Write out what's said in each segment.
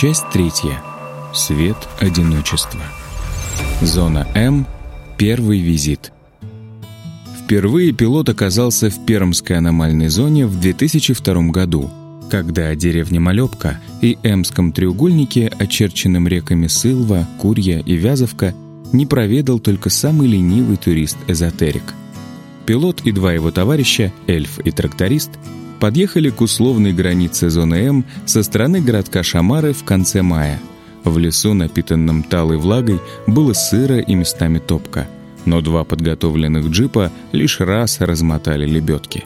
Часть третья. Свет одиночества. Зона М. Первый визит. Впервые пилот оказался в Пермской аномальной зоне в 2002 году, когда деревня Малепка и Эмском треугольнике, очерченном реками Сылва, Курья и Вязовка, не проведал только самый ленивый турист-эзотерик. Пилот и два его товарища, эльф и тракторист, подъехали к условной границе зоны М со стороны городка Шамары в конце мая. В лесу, напитанном талой влагой, было сыро и местами топко – но два подготовленных джипа лишь раз размотали лебедки.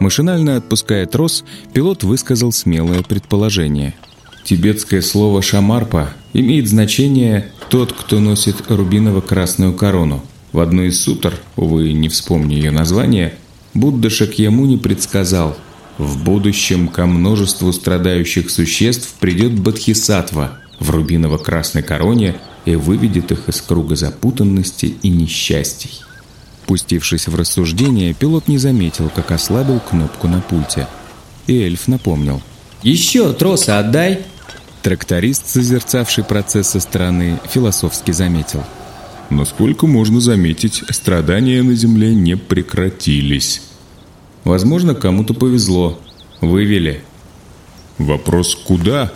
Машинально отпуская трос, пилот высказал смелое предположение. Тибетское слово «шамарпа» имеет значение «тот, кто носит рубиново-красную корону». В одной из сутр, увы, не вспомню ее название, Будда Шакьямуни предсказал «В будущем ко множеству страдающих существ придет Бодхисаттва в рубиново-красной короне – и выведет их из круга запутанности и несчастий. Пустившись в рассуждение, пилот не заметил, как ослабил кнопку на пульте. И эльф напомнил. «Еще тросы отдай!» Тракторист, созерцавший процесс со стороны, философски заметил. Насколько можно заметить, страдания на земле не прекратились. Возможно, кому-то повезло. Вывели. Вопрос «куда?»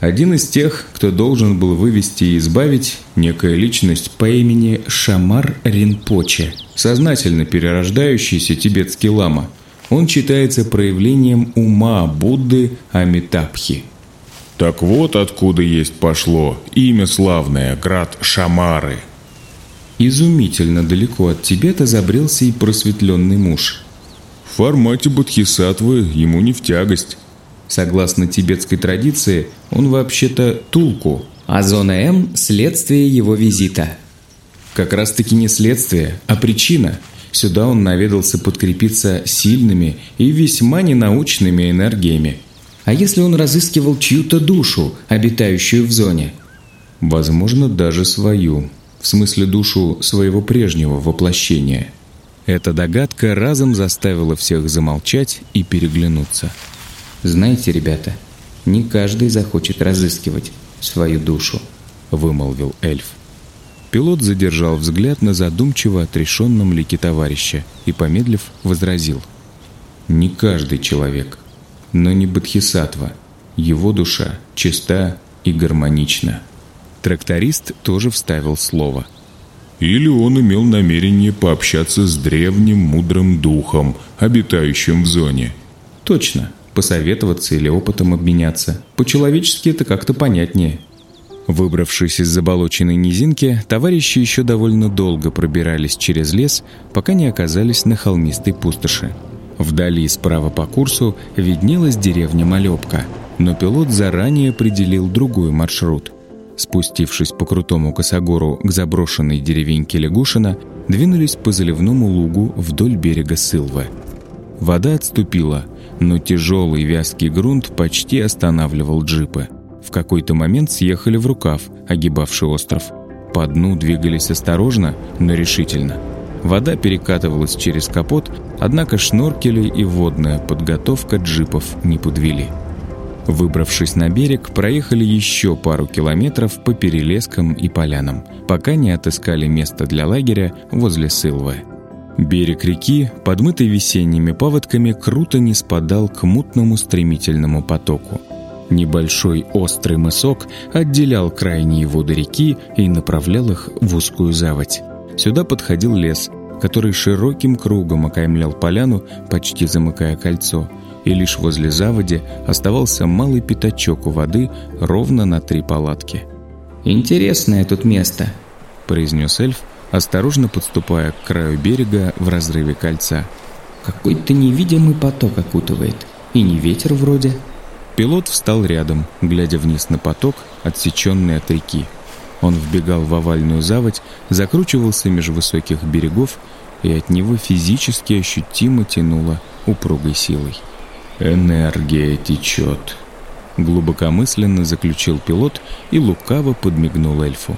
Один из тех, кто должен был вывести и избавить, некая личность по имени Шамар Ринпоче, сознательно перерождающийся тибетский лама. Он считается проявлением ума Будды Амитабхи. Так вот откуда есть пошло имя славное, град Шамары. Изумительно далеко от Тибета забрелся и просветленный муж. В формате бодхисаттвы ему не в тягость. Согласно тибетской традиции, он вообще-то тулку. А зона М – следствие его визита. Как раз-таки не следствие, а причина. Сюда он наведался подкрепиться сильными и весьма ненаучными энергиями. А если он разыскивал чью-то душу, обитающую в зоне? Возможно, даже свою. В смысле душу своего прежнего воплощения. Эта догадка разом заставила всех замолчать и переглянуться. «Знаете, ребята, не каждый захочет разыскивать свою душу», — вымолвил эльф. Пилот задержал взгляд на задумчиво отрешенном лике товарища и, помедлив, возразил. «Не каждый человек, но не Бодхисаттва. Его душа чиста и гармонична». Тракторист тоже вставил слово. «Или он имел намерение пообщаться с древним мудрым духом, обитающим в зоне». «Точно посоветоваться или опытом обменяться. По-человечески это как-то понятнее. Выбравшись из заболоченной низинки, товарищи еще довольно долго пробирались через лес, пока не оказались на холмистой пустоши. Вдали справа по курсу виднелась деревня Малепка, но пилот заранее определил другой маршрут. Спустившись по крутому косогору к заброшенной деревеньке Лягушина, двинулись по заливному лугу вдоль берега Сылвы. Вода отступила – но тяжелый вязкий грунт почти останавливал джипы. В какой-то момент съехали в рукав, огибавший остров. По дну двигались осторожно, но решительно. Вода перекатывалась через капот, однако шноркели и водная подготовка джипов не подвели. Выбравшись на берег, проехали еще пару километров по перелескам и полянам, пока не отыскали место для лагеря возле Сылвы. Берег реки, подмытый весенними паводками, круто не спадал к мутному стремительному потоку. Небольшой острый мысок отделял крайние воды реки и направлял их в узкую заводь. Сюда подходил лес, который широким кругом окаймлял поляну, почти замыкая кольцо, и лишь возле заводи оставался малый пятачок у воды ровно на три палатки. «Интересное тут место», — произнес эльф, осторожно подступая к краю берега в разрыве кольца. «Какой-то невидимый поток окутывает. И не ветер вроде». Пилот встал рядом, глядя вниз на поток, отсеченный от реки. Он вбегал в овальную заводь, закручивался меж высоких берегов, и от него физически ощутимо тянуло упругой силой. «Энергия течет», — глубокомысленно заключил пилот и лукаво подмигнул эльфу.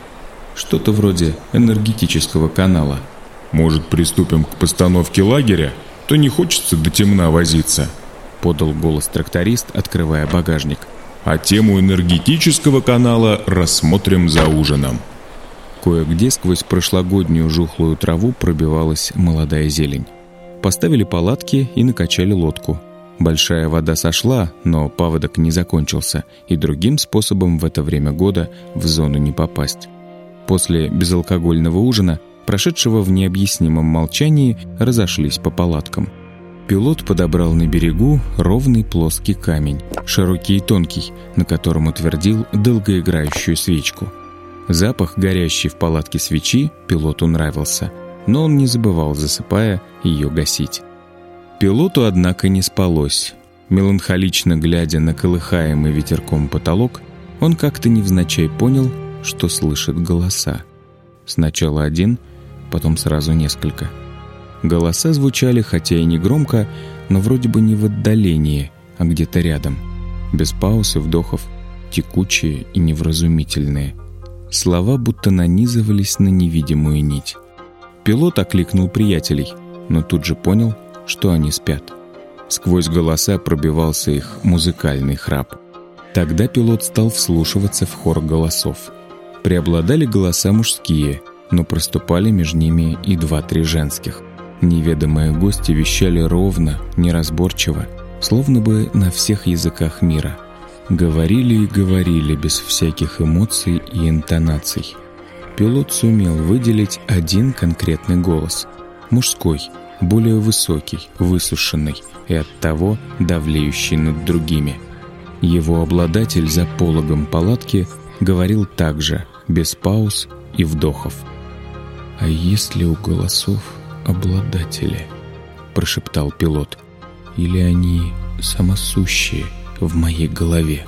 Что-то вроде энергетического канала. «Может, приступим к постановке лагеря? То не хочется до темна возиться», — подал голос тракторист, открывая багажник. а тему энергетического канала рассмотрим за ужином. Кое-где сквозь прошлогоднюю жухлую траву пробивалась молодая зелень. Поставили палатки и накачали лодку. Большая вода сошла, но паводок не закончился, и другим способом в это время года в зону не попасть. После безалкогольного ужина, прошедшего в необъяснимом молчании, разошлись по палаткам. Пилот подобрал на берегу ровный плоский камень, широкий и тонкий, на котором утвердил долгоиграющую свечку. Запах, горящий в палатке свечи, пилоту нравился, но он не забывал, засыпая, ее гасить. Пилоту, однако, не спалось. Меланхолично глядя на колыхаемый ветерком потолок, он как-то невзначай понял, что слышит голоса. Сначала один, потом сразу несколько. Голоса звучали, хотя и не громко, но вроде бы не в отдалении, а где-то рядом. Без пауз и вдохов, текучие и невразумительные. Слова будто нанизывались на невидимую нить. Пилот окликнул приятелей, но тут же понял — что они спят. Сквозь голоса пробивался их музыкальный храп. Тогда пилот стал вслушиваться в хор голосов. Преобладали голоса мужские, но проступали между ними и два-три женских. Неведомые гости вещали ровно, неразборчиво, словно бы на всех языках мира. Говорили и говорили без всяких эмоций и интонаций. Пилот сумел выделить один конкретный голос – мужской – более высокий, высушенный и оттого давлеющий над другими. Его обладатель за пологом палатки говорил также, без пауз и вдохов. «А есть ли у голосов обладатели?» – прошептал пилот. «Или они самосущие в моей голове?»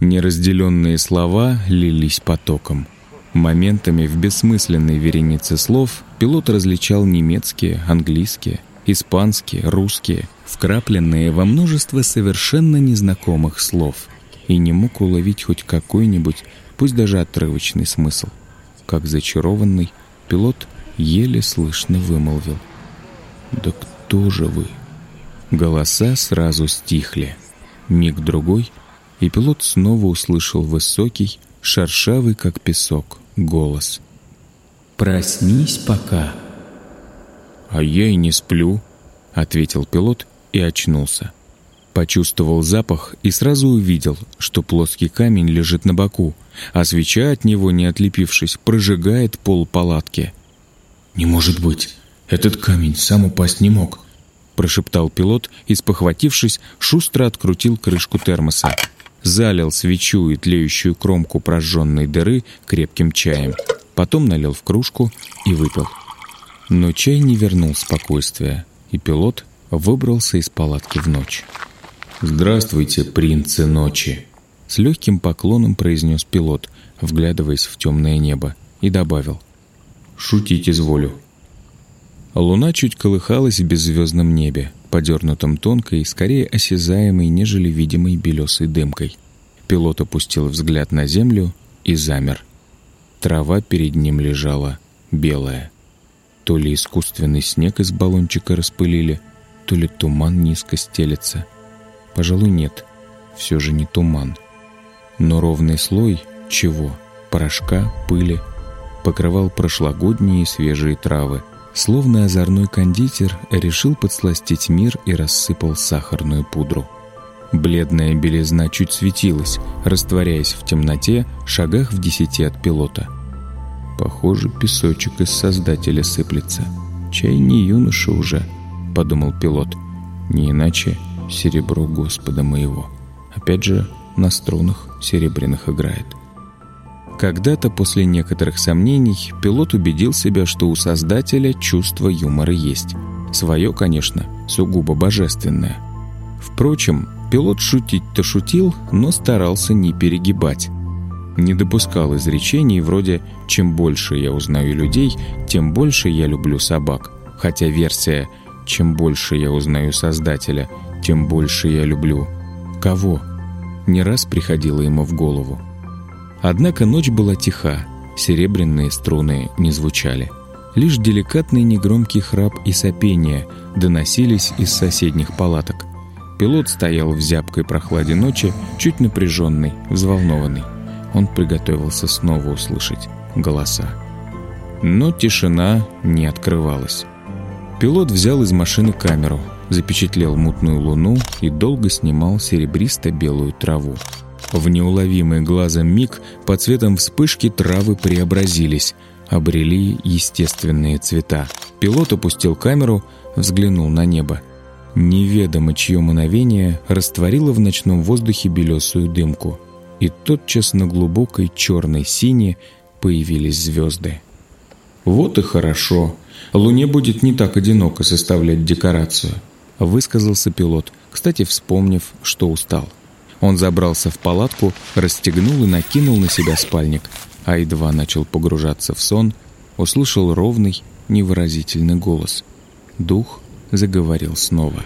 Неразделенные слова лились потоком – Моментами в бессмысленной веренице слов пилот различал немецкие, английские, испанские, русские, вкрапленные во множество совершенно незнакомых слов, и не мог уловить хоть какой-нибудь, пусть даже отрывочный смысл. Как зачарованный, пилот еле слышно вымолвил. «Да кто же вы?» Голоса сразу стихли. Миг-другой, и пилот снова услышал высокий, шершавый, как песок, голос. «Проснись пока». «А я и не сплю», — ответил пилот и очнулся. Почувствовал запах и сразу увидел, что плоский камень лежит на боку, а свеча от него, не отлепившись, прожигает пол палатки. «Не может быть! Этот камень сам упасть не мог!» прошептал пилот и, спохватившись, шустро открутил крышку термоса залил свечу и тлеющую кромку прожженной дыры крепким чаем, потом налил в кружку и выпил. Но чай не вернул спокойствия, и пилот выбрался из палатки в ночь. «Здравствуйте, принцы ночи!» С легким поклоном произнес пилот, вглядываясь в темное небо, и добавил. «Шутить изволю». Луна чуть колыхалась в беззвездном небе, подернутом тонкой, скорее осязаемой, нежели видимой белесой дымкой. Пилот опустил взгляд на землю и замер. Трава перед ним лежала белая. То ли искусственный снег из баллончика распылили, то ли туман низко стелется. Пожалуй, нет, все же не туман. Но ровный слой чего? Порошка, пыли покрывал прошлогодние свежие травы, Словно озорной кондитер решил подсластить мир и рассыпал сахарную пудру. Бледная белизна чуть светилась, растворяясь в темноте, шагах в десяти от пилота. «Похоже, песочек из Создателя сыплется. Чай не юноша уже», — подумал пилот. «Не иначе серебро Господа моего. Опять же, на струнах серебряных играет». Когда-то после некоторых сомнений пилот убедил себя, что у Создателя чувство юмора есть. Свое, конечно, сугубо божественное. Впрочем, пилот шутить-то шутил, но старался не перегибать. Не допускал изречений вроде «чем больше я узнаю людей, тем больше я люблю собак», хотя версия «чем больше я узнаю Создателя, тем больше я люблю...» Кого? Не раз приходила ему в голову. Однако ночь была тиха, серебряные струны не звучали. Лишь деликатный негромкий храп и сопение доносились из соседних палаток. Пилот стоял в зябкой прохладе ночи, чуть напряженный, взволнованный. Он приготовился снова услышать голоса. Но тишина не открывалась. Пилот взял из машины камеру, запечатлел мутную луну и долго снимал серебристо-белую траву. В неуловимый глазом миг по цветам вспышки травы преобразились, обрели естественные цвета. Пилот опустил камеру, взглянул на небо. Неведомо чье мановение растворило в ночном воздухе белесую дымку. И тотчас на глубокой черной сине появились звезды. «Вот и хорошо. Луне будет не так одиноко составлять декорацию», высказался пилот, кстати, вспомнив, что устал. Он забрался в палатку, расстегнул и накинул на себя спальник, а едва начал погружаться в сон, услышал ровный, невыразительный голос. Дух заговорил снова.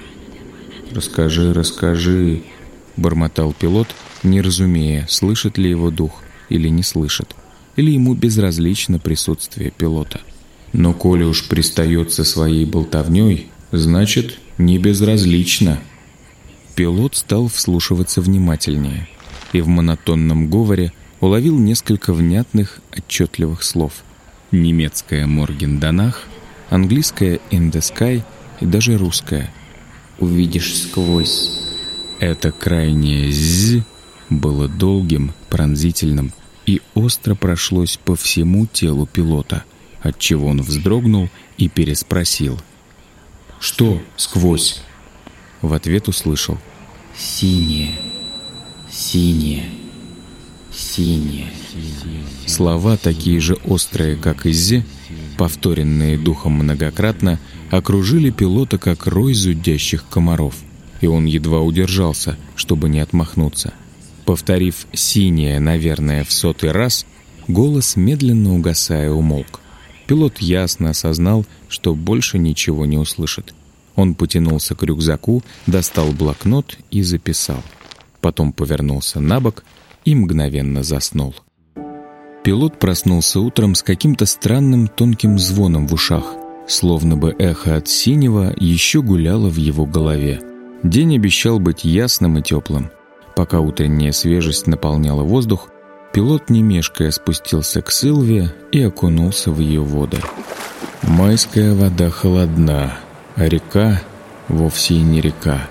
«Расскажи, расскажи», — бормотал пилот, не разумея, слышит ли его дух или не слышит, или ему безразлично присутствие пилота. Но коли уж пристает со своей болтовней, значит, не безразлично. Пилот стал вслушиваться внимательнее и в монотонном говоре уловил несколько внятных, отчетливых слов. Немецкая «Моргенданах», английская «In the Sky» и даже русская «Увидишь сквозь». Это крайнее «з» было долгим, пронзительным и остро прошлось по всему телу пилота, отчего он вздрогнул и переспросил. «Что сквозь?» В ответ услышал «Синее, синее, синее». Слова, такие же острые, как «иззи», повторенные духом многократно, окружили пилота как рой зудящих комаров, и он едва удержался, чтобы не отмахнуться. Повторив «синее», наверное, в сотый раз, голос, медленно угасая, умолк. Пилот ясно осознал, что больше ничего не услышит. Он потянулся к рюкзаку, достал блокнот и записал. Потом повернулся на бок и мгновенно заснул. Пилот проснулся утром с каким-то странным тонким звоном в ушах, словно бы эхо от синего еще гуляло в его голове. День обещал быть ясным и теплым. Пока утренняя свежесть наполняла воздух, пилот не мешкая спустился к Силве и окунулся в ее воды. Майская вода холодна, а река вовсе и не река,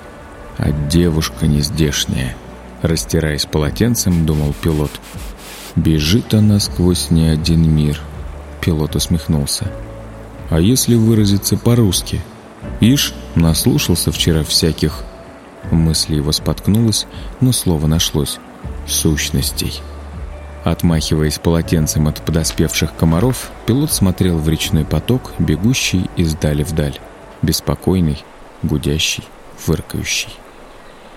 а девушка нездешняя. Растираясь полотенцем, думал пилот – Бежит она сквозь не один мир. Пилот усмехнулся. А если выразиться по-русски? Ишь, наслушался вчера всяких... Мысль его споткнулась, но слово нашлось. Сущностей. Отмахиваясь полотенцем от подоспевших комаров, пилот смотрел в речной поток, бегущий из дали вдаль. Беспокойный, гудящий, фыркающий.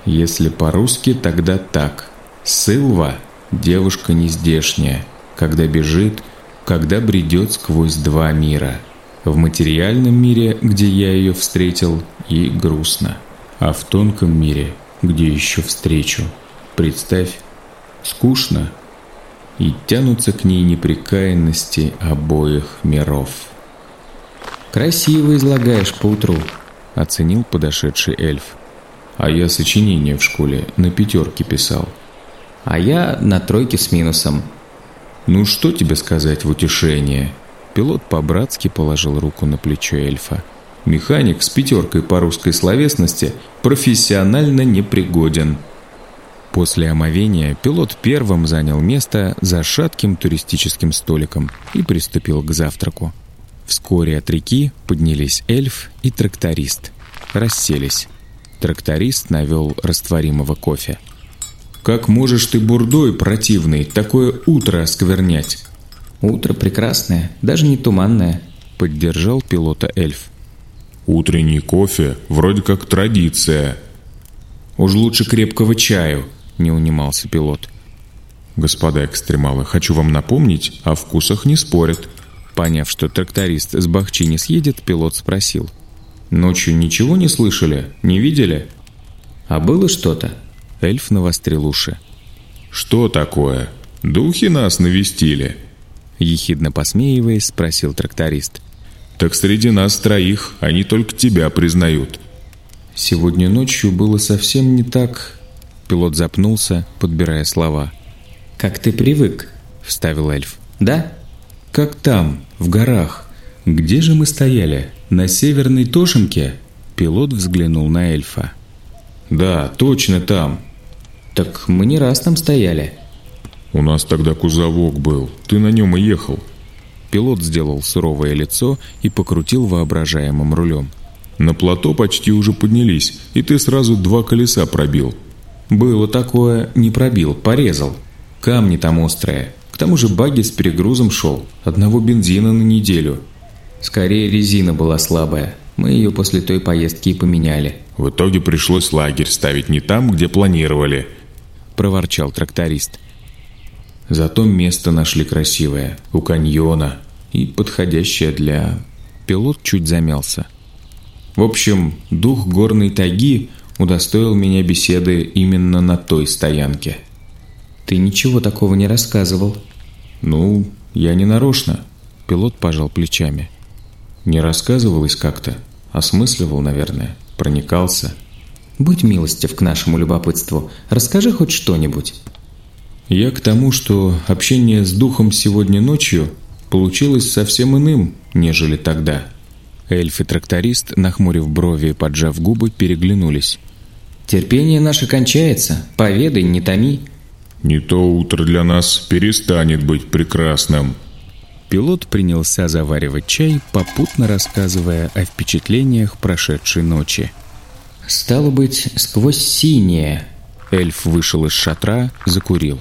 Если по-русски, тогда так. Сылва Девушка нездешняя, когда бежит, когда бредет сквозь два мира. В материальном мире, где я ее встретил, и грустно. А в тонком мире, где еще встречу, представь, скучно. И тянутся к ней непрекаянности обоих миров. «Красиво излагаешь поутру», — оценил подошедший эльф. «А я сочинение в школе на пятерке писал» а я на тройке с минусом. Ну что тебе сказать в утешение? Пилот по-братски положил руку на плечо эльфа. Механик с пятеркой по русской словесности профессионально непригоден. После омовения пилот первым занял место за шатким туристическим столиком и приступил к завтраку. Вскоре от реки поднялись эльф и тракторист. Расселись. Тракторист навел растворимого кофе. Как можешь ты, бурдой противный, такое утро осквернять?» «Утро прекрасное, даже не туманное», — поддержал пилота эльф. «Утренний кофе вроде как традиция». «Уж лучше крепкого чаю», — не унимался пилот. «Господа экстремалы, хочу вам напомнить, о вкусах не спорят». Поняв, что тракторист с Бахчи не съедет, пилот спросил. «Ночью ничего не слышали? Не видели?» «А было что-то?» Эльф навострил уши. «Что такое? Духи нас навестили?» Ехидно посмеиваясь, спросил тракторист. «Так среди нас троих они только тебя признают». Сегодня ночью было совсем не так... Пилот запнулся, подбирая слова. «Как ты привык», — вставил эльф. «Да?» «Как там, в горах. Где же мы стояли? На северной Тошинке?» Пилот взглянул на эльфа. «Да, точно там». «Так мы не раз там стояли». «У нас тогда кузовок был. Ты на нем и ехал». Пилот сделал суровое лицо и покрутил воображаемым рулем. «На плато почти уже поднялись, и ты сразу два колеса пробил». «Было такое, не пробил, порезал. Камни там острые. К тому же баги с перегрузом шел. Одного бензина на неделю». «Скорее резина была слабая. Мы ее после той поездки и поменяли». «В итоге пришлось лагерь ставить не там, где планировали», – проворчал тракторист. Зато место нашли красивое, у каньона, и подходящее для... Пилот чуть замялся. В общем, дух горной тайги удостоил меня беседы именно на той стоянке. Ты ничего такого не рассказывал. Ну, я не нарочно. Пилот пожал плечами. Не рассказывалось как-то, осмысливал, наверное, проникался. Будь милостив к нашему любопытству, расскажи хоть что-нибудь. Я к тому, что общение с духом сегодня ночью получилось совсем иным, нежели тогда. Эльф и тракторист, нахмурив брови и поджав губы, переглянулись. «Терпение наше кончается. Поведай, не томи». «Не то утро для нас перестанет быть прекрасным». Пилот принялся заваривать чай, попутно рассказывая о впечатлениях прошедшей ночи. «Стало быть, сквозь синее». Эльф вышел из шатра, закурил.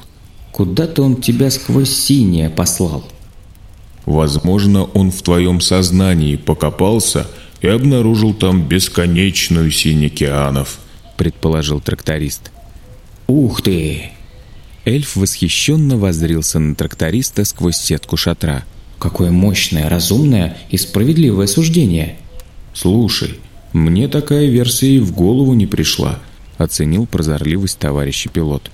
Куда-то он тебя сквозь синее послал. Возможно, он в твоем сознании покопался и обнаружил там бесконечную синь океанов, предположил тракторист. Ух ты! Эльф восхищенно воззрился на тракториста сквозь сетку шатра. Какое мощное, разумное и справедливое суждение. Слушай, мне такая версия и в голову не пришла, оценил прозорливость товарища пилот.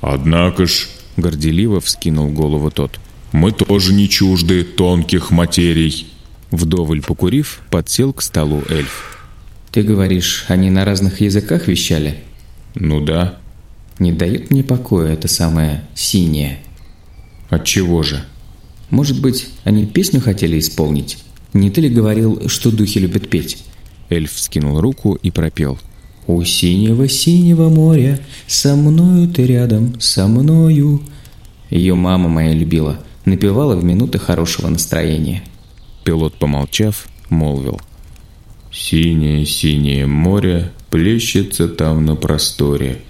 «Однако ж...» — горделиво вскинул голову тот. «Мы тоже не чужды тонких материй». Вдоволь покурив, подсел к столу эльф. «Ты говоришь, они на разных языках вещали?» «Ну да». «Не дает мне покоя это самое синее». «Отчего же?» «Может быть, они песню хотели исполнить? Не ты ли говорил, что духи любят петь?» Эльф вскинул руку и пропел – у синего-синего моря Со мною ты рядом, со мною Ее мама моя любила Напевала в минуты хорошего настроения Пилот, помолчав, молвил «Синее-синее море плещется там на просторе».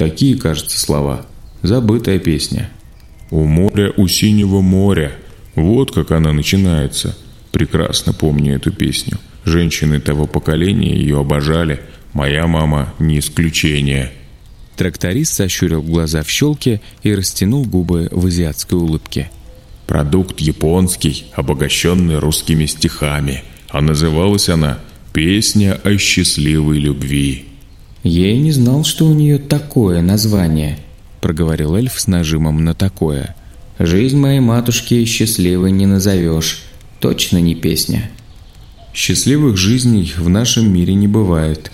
Такие, кажется, слова. Забытая песня. «У моря, у синего моря». Вот как она начинается. Прекрасно помню эту песню. Женщины того поколения ее обожали – Моя мама не исключение». Тракторист сощурил глаза в щелке и растянул губы в азиатской улыбке. «Продукт японский, обогащенный русскими стихами. А называлась она «Песня о счастливой любви». «Я и не знал, что у нее такое название», — проговорил эльф с нажимом на такое. «Жизнь моей матушки счастливой не назовешь. Точно не песня». «Счастливых жизней в нашем мире не бывает»,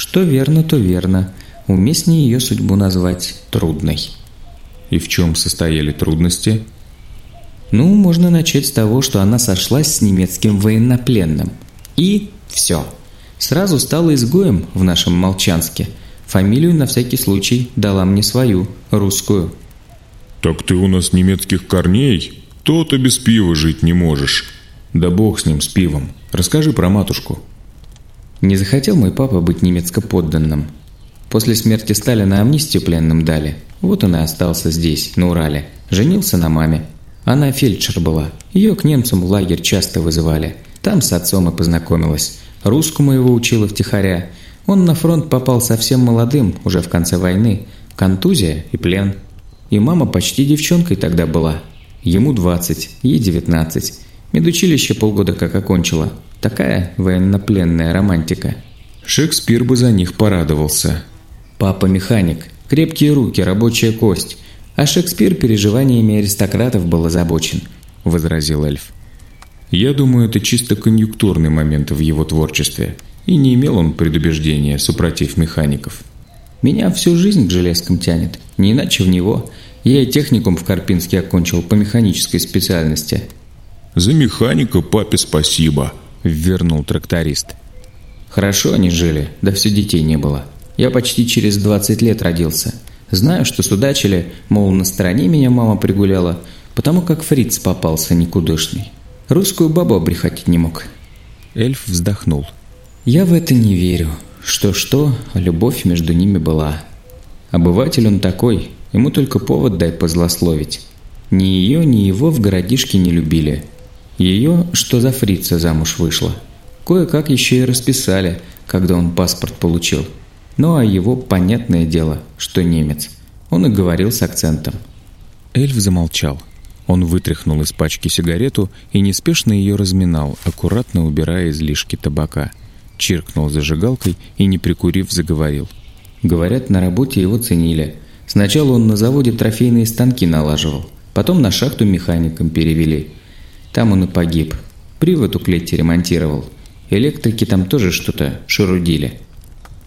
что верно, то верно. Уместнее ее судьбу назвать трудной. И в чем состояли трудности? Ну, можно начать с того, что она сошлась с немецким военнопленным. И все. Сразу стала изгоем в нашем Молчанске. Фамилию на всякий случай дала мне свою, русскую. «Так ты у нас немецких корней? То-то без пива жить не можешь». «Да бог с ним, с пивом. Расскажи про матушку». Не захотел мой папа быть немецко-подданным. После смерти Сталина амнистию пленным дали. Вот он и остался здесь, на Урале. Женился на маме. Она фельдшер была. Ее к немцам в лагерь часто вызывали. Там с отцом и познакомилась. Русскому его учила втихаря. Он на фронт попал совсем молодым, уже в конце войны. Контузия и плен. И мама почти девчонкой тогда была. Ему 20, ей 19. Медучилище полгода как окончила. Такая военнопленная романтика. Шекспир бы за них порадовался. Папа механик, крепкие руки, рабочая кость. А Шекспир переживаниями аристократов был озабочен, возразил эльф. Я думаю, это чисто конъюнктурный момент в его творчестве. И не имел он предубеждения, супротив механиков. «Меня всю жизнь к железкам тянет, не иначе в него. Я и техникум в Карпинске окончил по механической специальности». «За механика папе спасибо», – вернул тракторист. «Хорошо они жили, да все детей не было. Я почти через 20 лет родился. Знаю, что судачили, мол, на стороне меня мама пригуляла, потому как фриц попался никудышный. Русскую бабу обрехатить не мог». Эльф вздохнул. «Я в это не верю. Что-что, а любовь между ними была. Обыватель он такой, ему только повод дай позлословить. Ни ее, ни его в городишке не любили. Ее, что за фрица замуж вышла. Кое-как еще и расписали, когда он паспорт получил. Ну а его понятное дело, что немец. Он и говорил с акцентом. Эльф замолчал. Он вытряхнул из пачки сигарету и неспешно ее разминал, аккуратно убирая излишки табака. Чиркнул зажигалкой и, не прикурив, заговорил. Говорят, на работе его ценили. Сначала он на заводе трофейные станки налаживал, потом на шахту механиком перевели. Там он и погиб. Привод у клетти ремонтировал. Электрики там тоже что-то шарудили.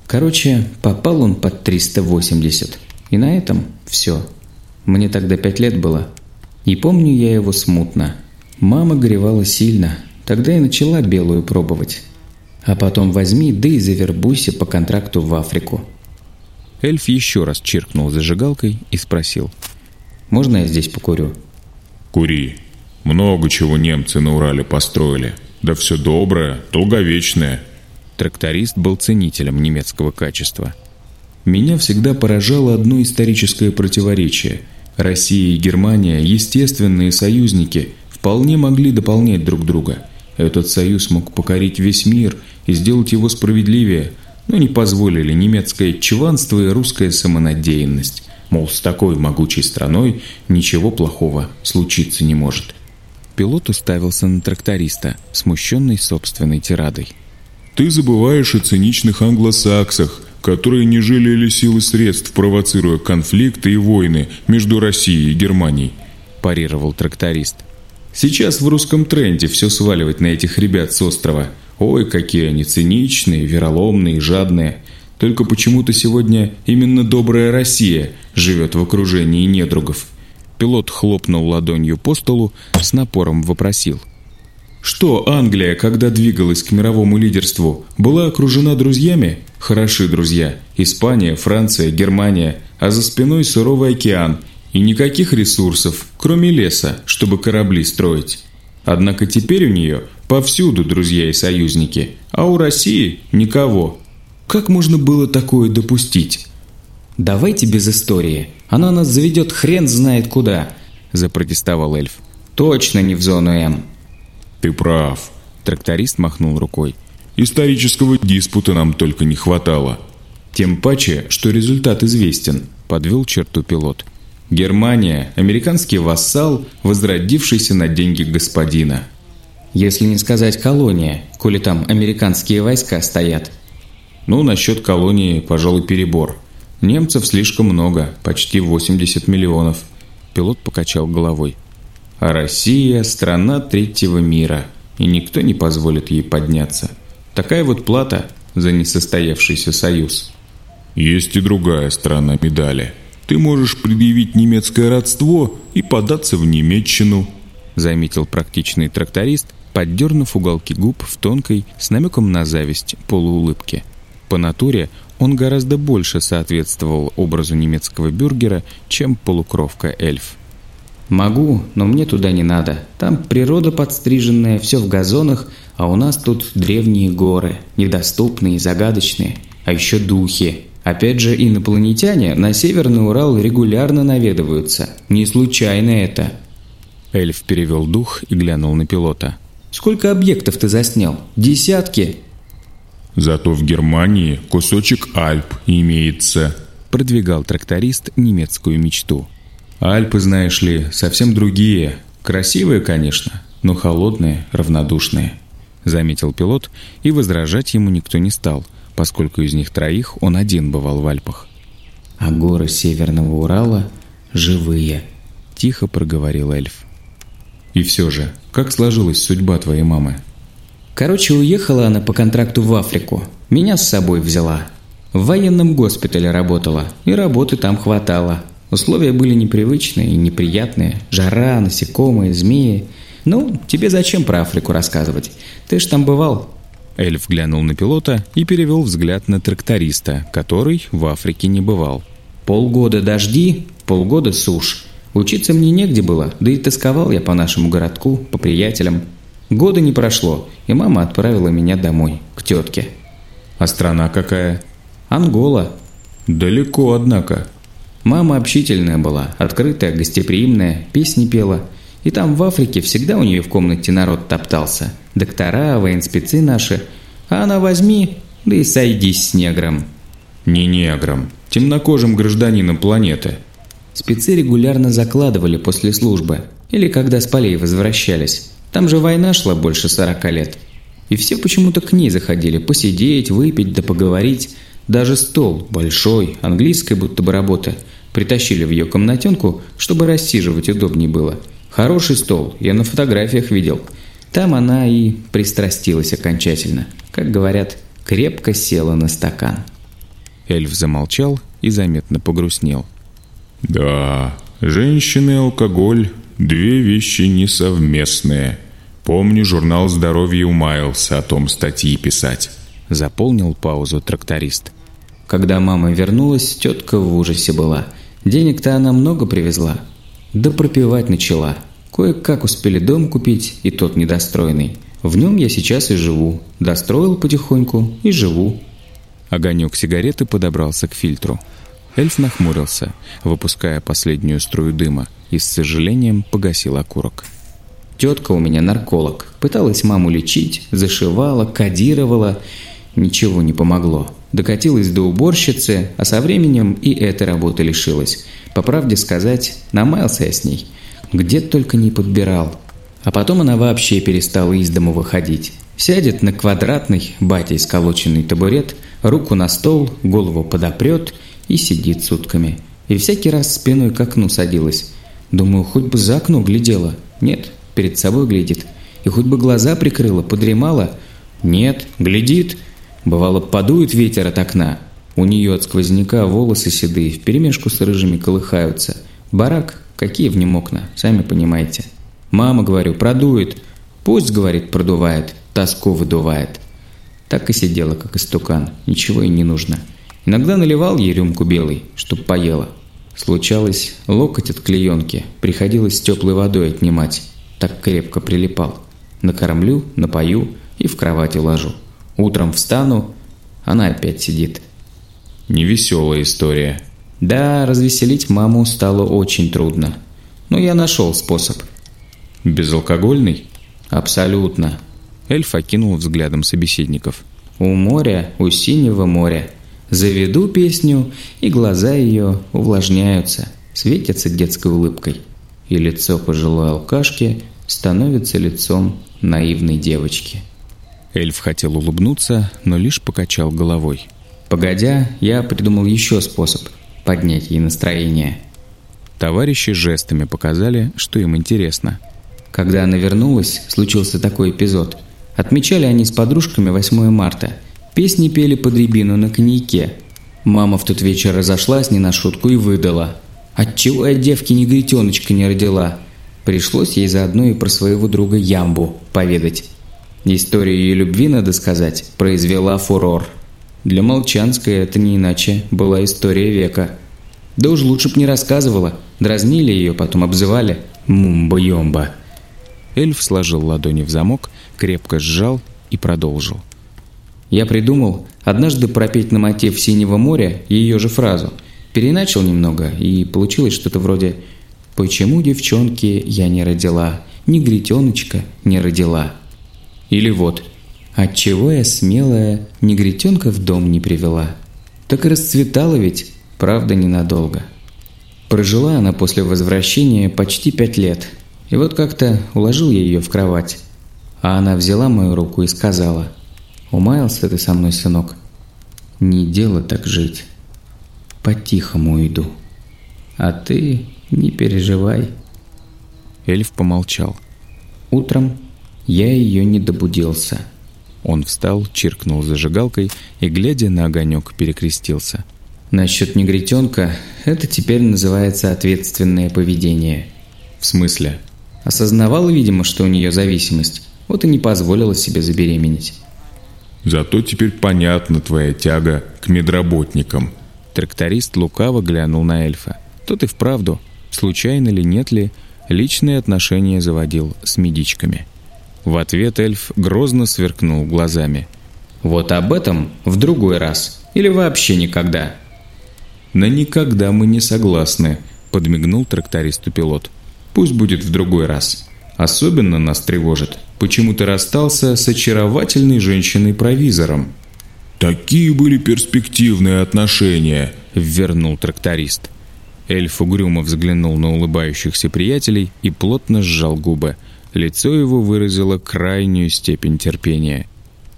Короче, попал он под 380. И на этом все. Мне тогда пять лет было. И помню я его смутно. Мама горевала сильно. Тогда и начала белую пробовать. А потом возьми, да и завербуйся по контракту в Африку. Эльф еще раз чиркнул зажигалкой и спросил. «Можно я здесь покурю?» «Кури. Много чего немцы на Урале построили. Да все доброе, долговечное». Тракторист был ценителем немецкого качества. Меня всегда поражало одно историческое противоречие. Россия и Германия, естественные союзники, вполне могли дополнять друг друга. Этот союз мог покорить весь мир и сделать его справедливее, но не позволили немецкое чванство и русская самонадеянность. Мол, с такой могучей страной ничего плохого случиться не может. Пилот уставился на тракториста, смущенный собственной тирадой. «Ты забываешь о циничных англосаксах, которые не жалели сил и средств, провоцируя конфликты и войны между Россией и Германией», – парировал тракторист. «Сейчас в русском тренде все сваливать на этих ребят с острова. Ой, какие они циничные, вероломные, жадные. Только почему-то сегодня именно добрая Россия живет в окружении недругов». Пилот хлопнул ладонью по столу, с напором вопросил. «Что Англия, когда двигалась к мировому лидерству, была окружена друзьями? Хороши друзья. Испания, Франция, Германия, а за спиной суровый океан и никаких ресурсов, кроме леса, чтобы корабли строить. Однако теперь у нее повсюду друзья и союзники, а у России никого. Как можно было такое допустить?» «Давайте без истории. Она нас заведет хрен знает куда», – запротестовал эльф. «Точно не в зону М». «Ты прав», – тракторист махнул рукой. «Исторического диспута нам только не хватало». «Тем паче, что результат известен», – подвел черту пилот. «Германия – американский вассал, возродившийся на деньги господина». «Если не сказать колония, коли там американские войска стоят». «Ну, насчет колонии, пожалуй, перебор», Немцев слишком много, почти 80 миллионов. Пилот покачал головой. А Россия – страна третьего мира, и никто не позволит ей подняться. Такая вот плата за несостоявшийся союз. Есть и другая сторона медали. Ты можешь предъявить немецкое родство и податься в Немеччину, заметил практичный тракторист, поддернув уголки губ в тонкой, с намеком на зависть, полуулыбке. По натуре он гораздо больше соответствовал образу немецкого бюргера, чем полукровка эльф. «Могу, но мне туда не надо. Там природа подстриженная, все в газонах, а у нас тут древние горы, недоступные, загадочные, а еще духи. Опять же, инопланетяне на Северный Урал регулярно наведываются. Не случайно это». Эльф перевел дух и глянул на пилота. «Сколько объектов ты заснял? Десятки?» Зато в Германии кусочек Альп имеется. Продвигал тракторист немецкую мечту. Альпы, знаешь ли, совсем другие. Красивые, конечно, но холодные, равнодушные. Заметил пилот, и возражать ему никто не стал, поскольку из них троих он один бывал в Альпах. «А горы Северного Урала живые», – тихо проговорил эльф. «И все же, как сложилась судьба твоей мамы?» Короче, уехала она по контракту в Африку. Меня с собой взяла. В военном госпитале работала, и работы там хватало. Условия были непривычные и неприятные. Жара, насекомые, змеи. Ну, тебе зачем про Африку рассказывать? Ты ж там бывал. Эльф глянул на пилота и перевел взгляд на тракториста, который в Африке не бывал. Полгода дожди, полгода сушь. Учиться мне негде было, да и тосковал я по нашему городку, по приятелям. Года не прошло, и мама отправила меня домой, к тетке. А страна какая? Ангола. Далеко, однако. Мама общительная была, открытая, гостеприимная, песни пела. И там в Африке всегда у нее в комнате народ топтался. Доктора, военспецы наши. А она возьми, да и сойдись с негром. Не негром, темнокожим гражданином планеты. Спецы регулярно закладывали после службы или когда с полей возвращались. Там же война шла больше сорока лет. И все почему-то к ней заходили посидеть, выпить да поговорить. Даже стол, большой, английской будто бы работа, притащили в ее комнатенку, чтобы рассиживать удобнее было. Хороший стол, я на фотографиях видел. Там она и пристрастилась окончательно. Как говорят, крепко села на стакан. Эльф замолчал и заметно погрустнел. «Да, женщины и алкоголь – две вещи несовместные. Помню, журнал «Здоровье» умаялся о том статьи писать». Заполнил паузу тракторист. Когда мама вернулась, тетка в ужасе была. Денег-то она много привезла. Да пропивать начала. Кое-как успели дом купить, и тот недостроенный. В нем я сейчас и живу. Достроил потихоньку и живу. Огонек сигареты подобрался к фильтру. Эльф нахмурился, выпуская последнюю струю дыма, и с сожалением погасил окурок. Тетка у меня нарколог. Пыталась маму лечить, зашивала, кодировала. Ничего не помогло. Докатилась до уборщицы, а со временем и этой работы лишилась. По правде сказать, намаялся я с ней. Где только не подбирал. А потом она вообще перестала из дома выходить. Сядет на квадратный, батей сколоченный табурет, руку на стол, голову подопрет и сидит сутками. И всякий раз спиной к окну садилась. Думаю, хоть бы за окно глядела. Нет, перед собой глядит. И хоть бы глаза прикрыла, подремала. Нет, глядит. Бывало, подует ветер от окна. У нее от сквозняка волосы седые, вперемешку с рыжими колыхаются. Барак, какие в нем окна, сами понимаете. Мама, говорю, продует. Пусть, говорит, продувает, тоску выдувает. Так и сидела, как истукан, ничего и не нужно. Иногда наливал ей рюмку белой, чтоб поела. Случалось, локоть от клеенки, приходилось теплой водой отнимать. Так крепко прилипал. Накормлю, напою и в кровать уложу. Утром встану, она опять сидит. Невеселая история. Да, развеселить маму стало очень трудно. Но я нашел способ. Безалкогольный? Абсолютно. Эльф окинул взглядом собеседников. У моря, у синего моря. Заведу песню, и глаза ее увлажняются, светятся детской улыбкой. И лицо пожилой алкашки становится лицом наивной девочки. Эльф хотел улыбнуться, но лишь покачал головой. Погодя, я придумал еще способ поднять ей настроение. Товарищи жестами показали, что им интересно. Когда она вернулась, случился такой эпизод. Отмечали они с подружками 8 марта. Песни пели под рябину на коньяке. Мама в тот вечер разошлась не на шутку и выдала. Отчего я девки негритеночка не родила? Пришлось ей заодно и про своего друга Ямбу поведать. История ее любви, надо сказать, произвела фурор. Для Молчанской это не иначе была история века. Да уж лучше б не рассказывала. Дразнили ее, потом обзывали. Мумба-йомба. Эльф сложил ладони в замок, крепко сжал и продолжил. Я придумал однажды пропеть на мотив «Синего моря» ее же фразу. Переначал немного, и получилось что-то вроде «Почему девчонки я не родила, негритеночка не родила?» Или вот Отчего я смелая негритенка в дом не привела? Так и расцветала ведь, правда, ненадолго. Прожила она после возвращения почти пять лет. И вот как-то уложил я ее в кровать. А она взяла мою руку и сказала, «Умаялся ты со мной, сынок? Не дело так жить. По-тихому иду. А ты не переживай». Эльф помолчал. Утром я ее не добудился – Он встал, чиркнул зажигалкой и, глядя на огонек, перекрестился. Насчет негритенка, это теперь называется ответственное поведение. В смысле? Осознавала, видимо, что у нее зависимость, вот и не позволила себе забеременеть. Зато теперь понятна твоя тяга к медработникам. Тракторист лукаво глянул на эльфа. Тот и вправду, случайно ли нет ли, личные отношения заводил с медичками. В ответ эльф грозно сверкнул глазами. «Вот об этом в другой раз. Или вообще никогда». «На никогда мы не согласны», – подмигнул трактористу пилот. «Пусть будет в другой раз. Особенно нас тревожит, почему ты расстался с очаровательной женщиной-провизором». «Такие были перспективные отношения», – вернул тракторист. Эльф угрюмо взглянул на улыбающихся приятелей и плотно сжал губы – Лицо его выразило крайнюю степень терпения.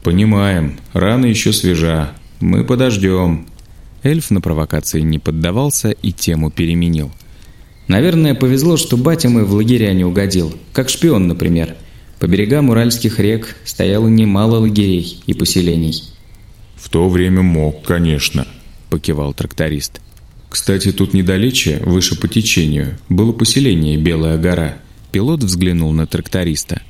«Понимаем, рана еще свежа. Мы подождем». Эльф на провокации не поддавался и тему переменил. «Наверное, повезло, что батя мой в лагеря не угодил. Как шпион, например. По берегам Уральских рек стояло немало лагерей и поселений». «В то время мог, конечно», – покивал тракторист. «Кстати, тут недалече, выше по течению, было поселение Белая гора. Пилот взглянул на тракториста.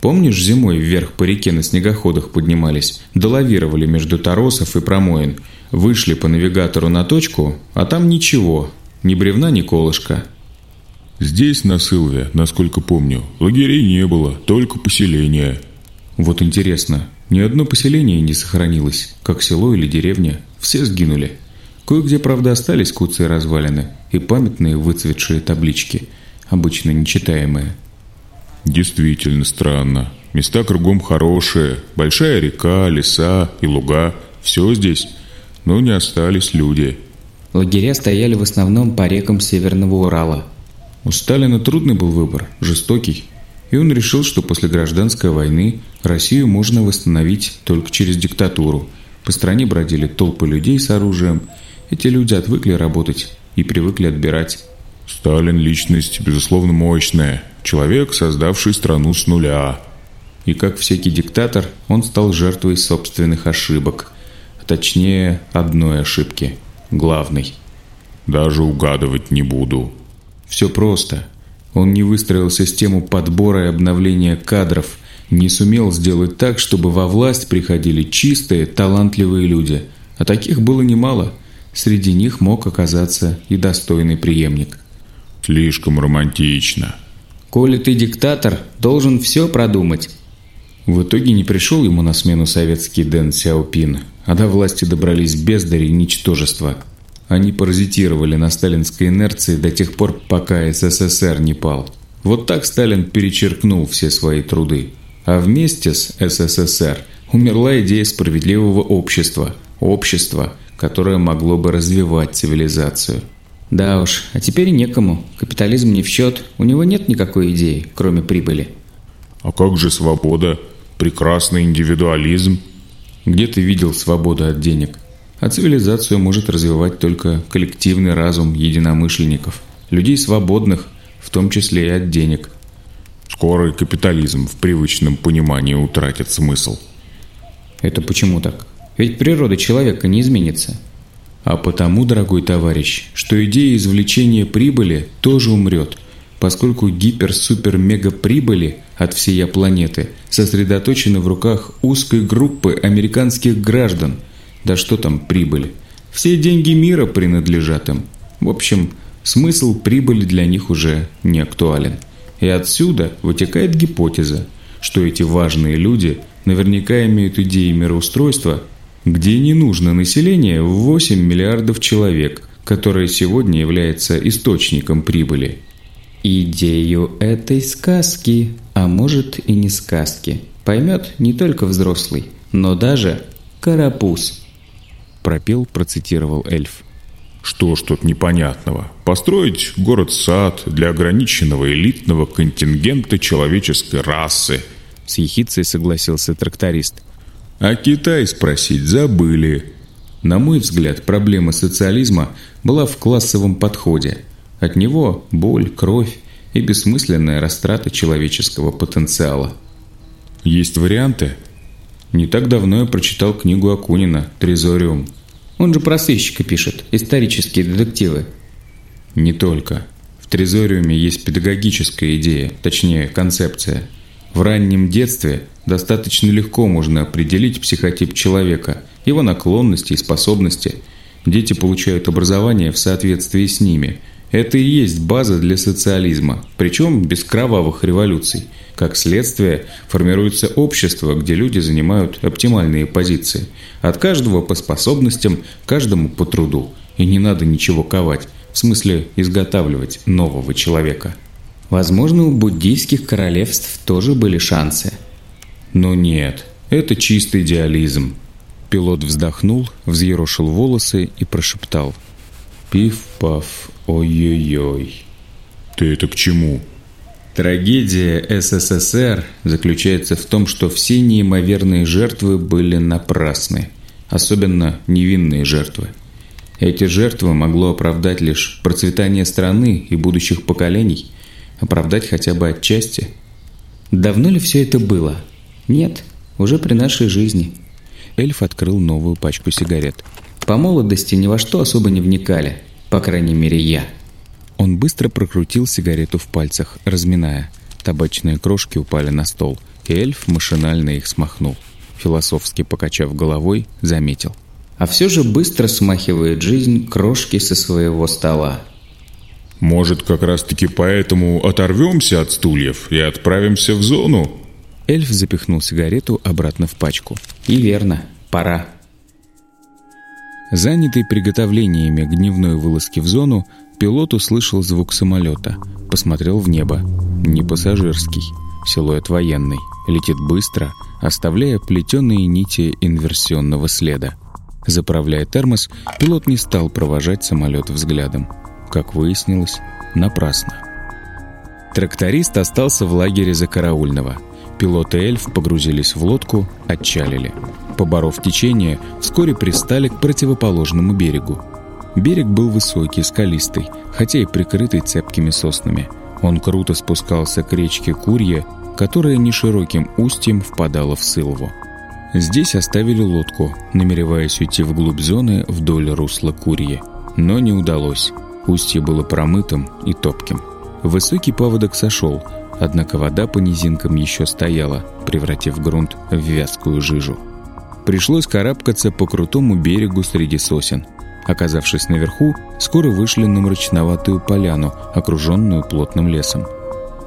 «Помнишь, зимой вверх по реке на снегоходах поднимались, долавировали между торосов и промоин, вышли по навигатору на точку, а там ничего, ни бревна, ни колышка». «Здесь, на Сылве, насколько помню, лагерей не было, только поселения». «Вот интересно, ни одно поселение не сохранилось, как село или деревня, все сгинули». Кое-где, правда, остались куцы развалины и памятные выцветшие таблички – обычно нечитаемые. Действительно странно. Места кругом хорошие. Большая река, леса и луга. Все здесь. Но не остались люди. Лагеря стояли в основном по рекам Северного Урала. У Сталина трудный был выбор, жестокий. И он решил, что после гражданской войны Россию можно восстановить только через диктатуру. По стране бродили толпы людей с оружием. Эти люди отвыкли работать и привыкли отбирать. Сталин – личность, безусловно, мощная. Человек, создавший страну с нуля. И как всякий диктатор, он стал жертвой собственных ошибок. А точнее, одной ошибки. Главной. Даже угадывать не буду. Все просто. Он не выстроил систему подбора и обновления кадров, не сумел сделать так, чтобы во власть приходили чистые, талантливые люди. А таких было немало. Среди них мог оказаться и достойный преемник. Слишком романтично. Коли ты диктатор, должен все продумать. В итоге не пришел ему на смену советский Дэн Сяопин, а до власти добрались бездари и ничтожества. Они паразитировали на сталинской инерции до тех пор, пока СССР не пал. Вот так Сталин перечеркнул все свои труды. А вместе с СССР умерла идея справедливого общества. Общества, которое могло бы развивать цивилизацию – да уж, а теперь некому. Капитализм не в счет. У него нет никакой идеи, кроме прибыли. А как же свобода? Прекрасный индивидуализм. Где ты видел свободу от денег? А цивилизацию может развивать только коллективный разум единомышленников. Людей свободных, в том числе и от денег. Скоро капитализм в привычном понимании утратит смысл. Это почему так? Ведь природа человека не изменится. А потому, дорогой товарищ, что идея извлечения прибыли тоже умрет, поскольку гипер-супер-мега-прибыли от всей планеты сосредоточены в руках узкой группы американских граждан. Да что там прибыли? Все деньги мира принадлежат им. В общем, смысл прибыли для них уже не актуален. И отсюда вытекает гипотеза, что эти важные люди наверняка имеют идеи мироустройства – где не нужно население в 8 миллиардов человек, которое сегодня является источником прибыли. Идею этой сказки, а может и не сказки, поймет не только взрослый, но даже карапуз. Пропел, процитировал эльф. Что ж тут непонятного? Построить город-сад для ограниченного элитного контингента человеческой расы. С ехицей согласился тракторист – а Китай спросить забыли. На мой взгляд, проблема социализма была в классовом подходе. От него боль, кровь и бессмысленная растрата человеческого потенциала. Есть варианты? Не так давно я прочитал книгу Акунина «Трезориум». Он же про сыщика пишет, исторические детективы. Не только. В «Трезориуме» есть педагогическая идея, точнее, концепция. В раннем детстве достаточно легко можно определить психотип человека, его наклонности и способности. Дети получают образование в соответствии с ними – это и есть база для социализма, причем без кровавых революций. Как следствие, формируется общество, где люди занимают оптимальные позиции. От каждого по способностям, каждому по труду. И не надо ничего ковать, в смысле изготавливать нового человека. Возможно, у буддийских королевств тоже были шансы. Но нет, это чистый идеализм. Пилот вздохнул, взъерошил волосы и прошептал. Пиф-паф, Ой-ой-ой. Ты это к чему? Трагедия СССР заключается в том, что все неимоверные жертвы были напрасны. Особенно невинные жертвы. Эти жертвы могло оправдать лишь процветание страны и будущих поколений. Оправдать хотя бы отчасти. Давно ли все это было? Нет, уже при нашей жизни. Эльф открыл новую пачку сигарет. По молодости ни во что особо не вникали – по крайней мере, я. Он быстро прокрутил сигарету в пальцах, разминая. Табачные крошки упали на стол, и эльф машинально их смахнул. Философски покачав головой, заметил. А все же быстро смахивает жизнь крошки со своего стола. «Может, как раз-таки поэтому оторвемся от стульев и отправимся в зону?» Эльф запихнул сигарету обратно в пачку. «И верно, пора». Занятый приготовлениями к дневной вылазке в зону, пилот услышал звук самолета. Посмотрел в небо. Не пассажирский. Силуэт военный. Летит быстро, оставляя плетеные нити инверсионного следа. Заправляя термос, пилот не стал провожать самолет взглядом. Как выяснилось, напрасно. Тракторист остался в лагере за караульного. Пилот и эльф погрузились в лодку, отчалили. Поборов течение, вскоре пристали к противоположному берегу. Берег был высокий, скалистый, хотя и прикрытый цепкими соснами. Он круто спускался к речке Курье, которая нешироким устьем впадала в Сылву. Здесь оставили лодку, намереваясь уйти вглубь зоны вдоль русла Курье. Но не удалось. Устье было промытым и топким. Высокий паводок сошел, однако вода по низинкам еще стояла, превратив грунт в вязкую жижу. Пришлось карабкаться по крутому берегу среди сосен. Оказавшись наверху, скоро вышли на мрачноватую поляну, окруженную плотным лесом.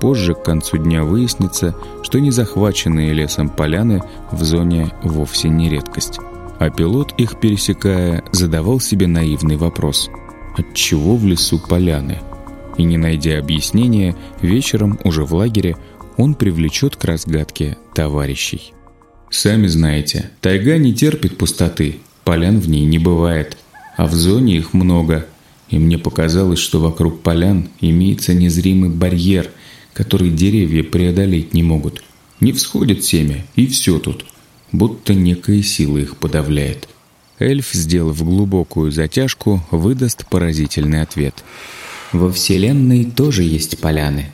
Позже, к концу дня, выяснится, что незахваченные лесом поляны в зоне вовсе не редкость. А пилот, их пересекая, задавал себе наивный вопрос «Отчего в лесу поляны?» И не найдя объяснения, вечером, уже в лагере, он привлечет к разгадке товарищей. Сами знаете, тайга не терпит пустоты, полян в ней не бывает, а в зоне их много. И мне показалось, что вокруг полян имеется незримый барьер, который деревья преодолеть не могут. Не всходит семя, и все тут. Будто некая сила их подавляет. Эльф, сделав глубокую затяжку, выдаст поразительный ответ. «Во Вселенной тоже есть поляны».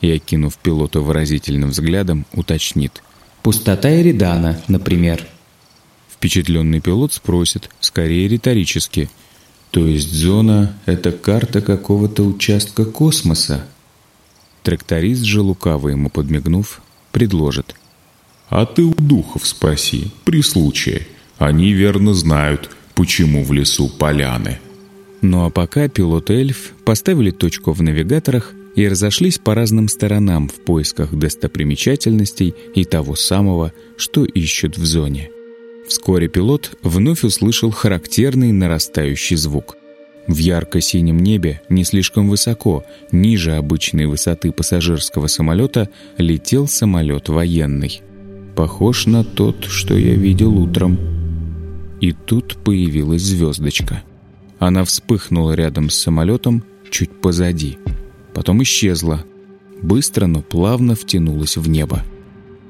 И, окинув пилота выразительным взглядом, уточнит – Пустота Эридана, например. Впечатленный пилот спросит, скорее риторически. То есть зона – это карта какого-то участка космоса? Тракторист же, лукаво ему подмигнув, предложит. А ты у духов спроси, при случае. Они верно знают, почему в лесу поляны. Ну а пока пилот-эльф поставили точку в навигаторах и разошлись по разным сторонам в поисках достопримечательностей и того самого, что ищут в зоне. Вскоре пилот вновь услышал характерный нарастающий звук. В ярко-синем небе, не слишком высоко, ниже обычной высоты пассажирского самолета, летел самолет военный. Похож на тот, что я видел утром. И тут появилась звездочка. Она вспыхнула рядом с самолетом, чуть позади – потом исчезла. Быстро, но плавно втянулась в небо.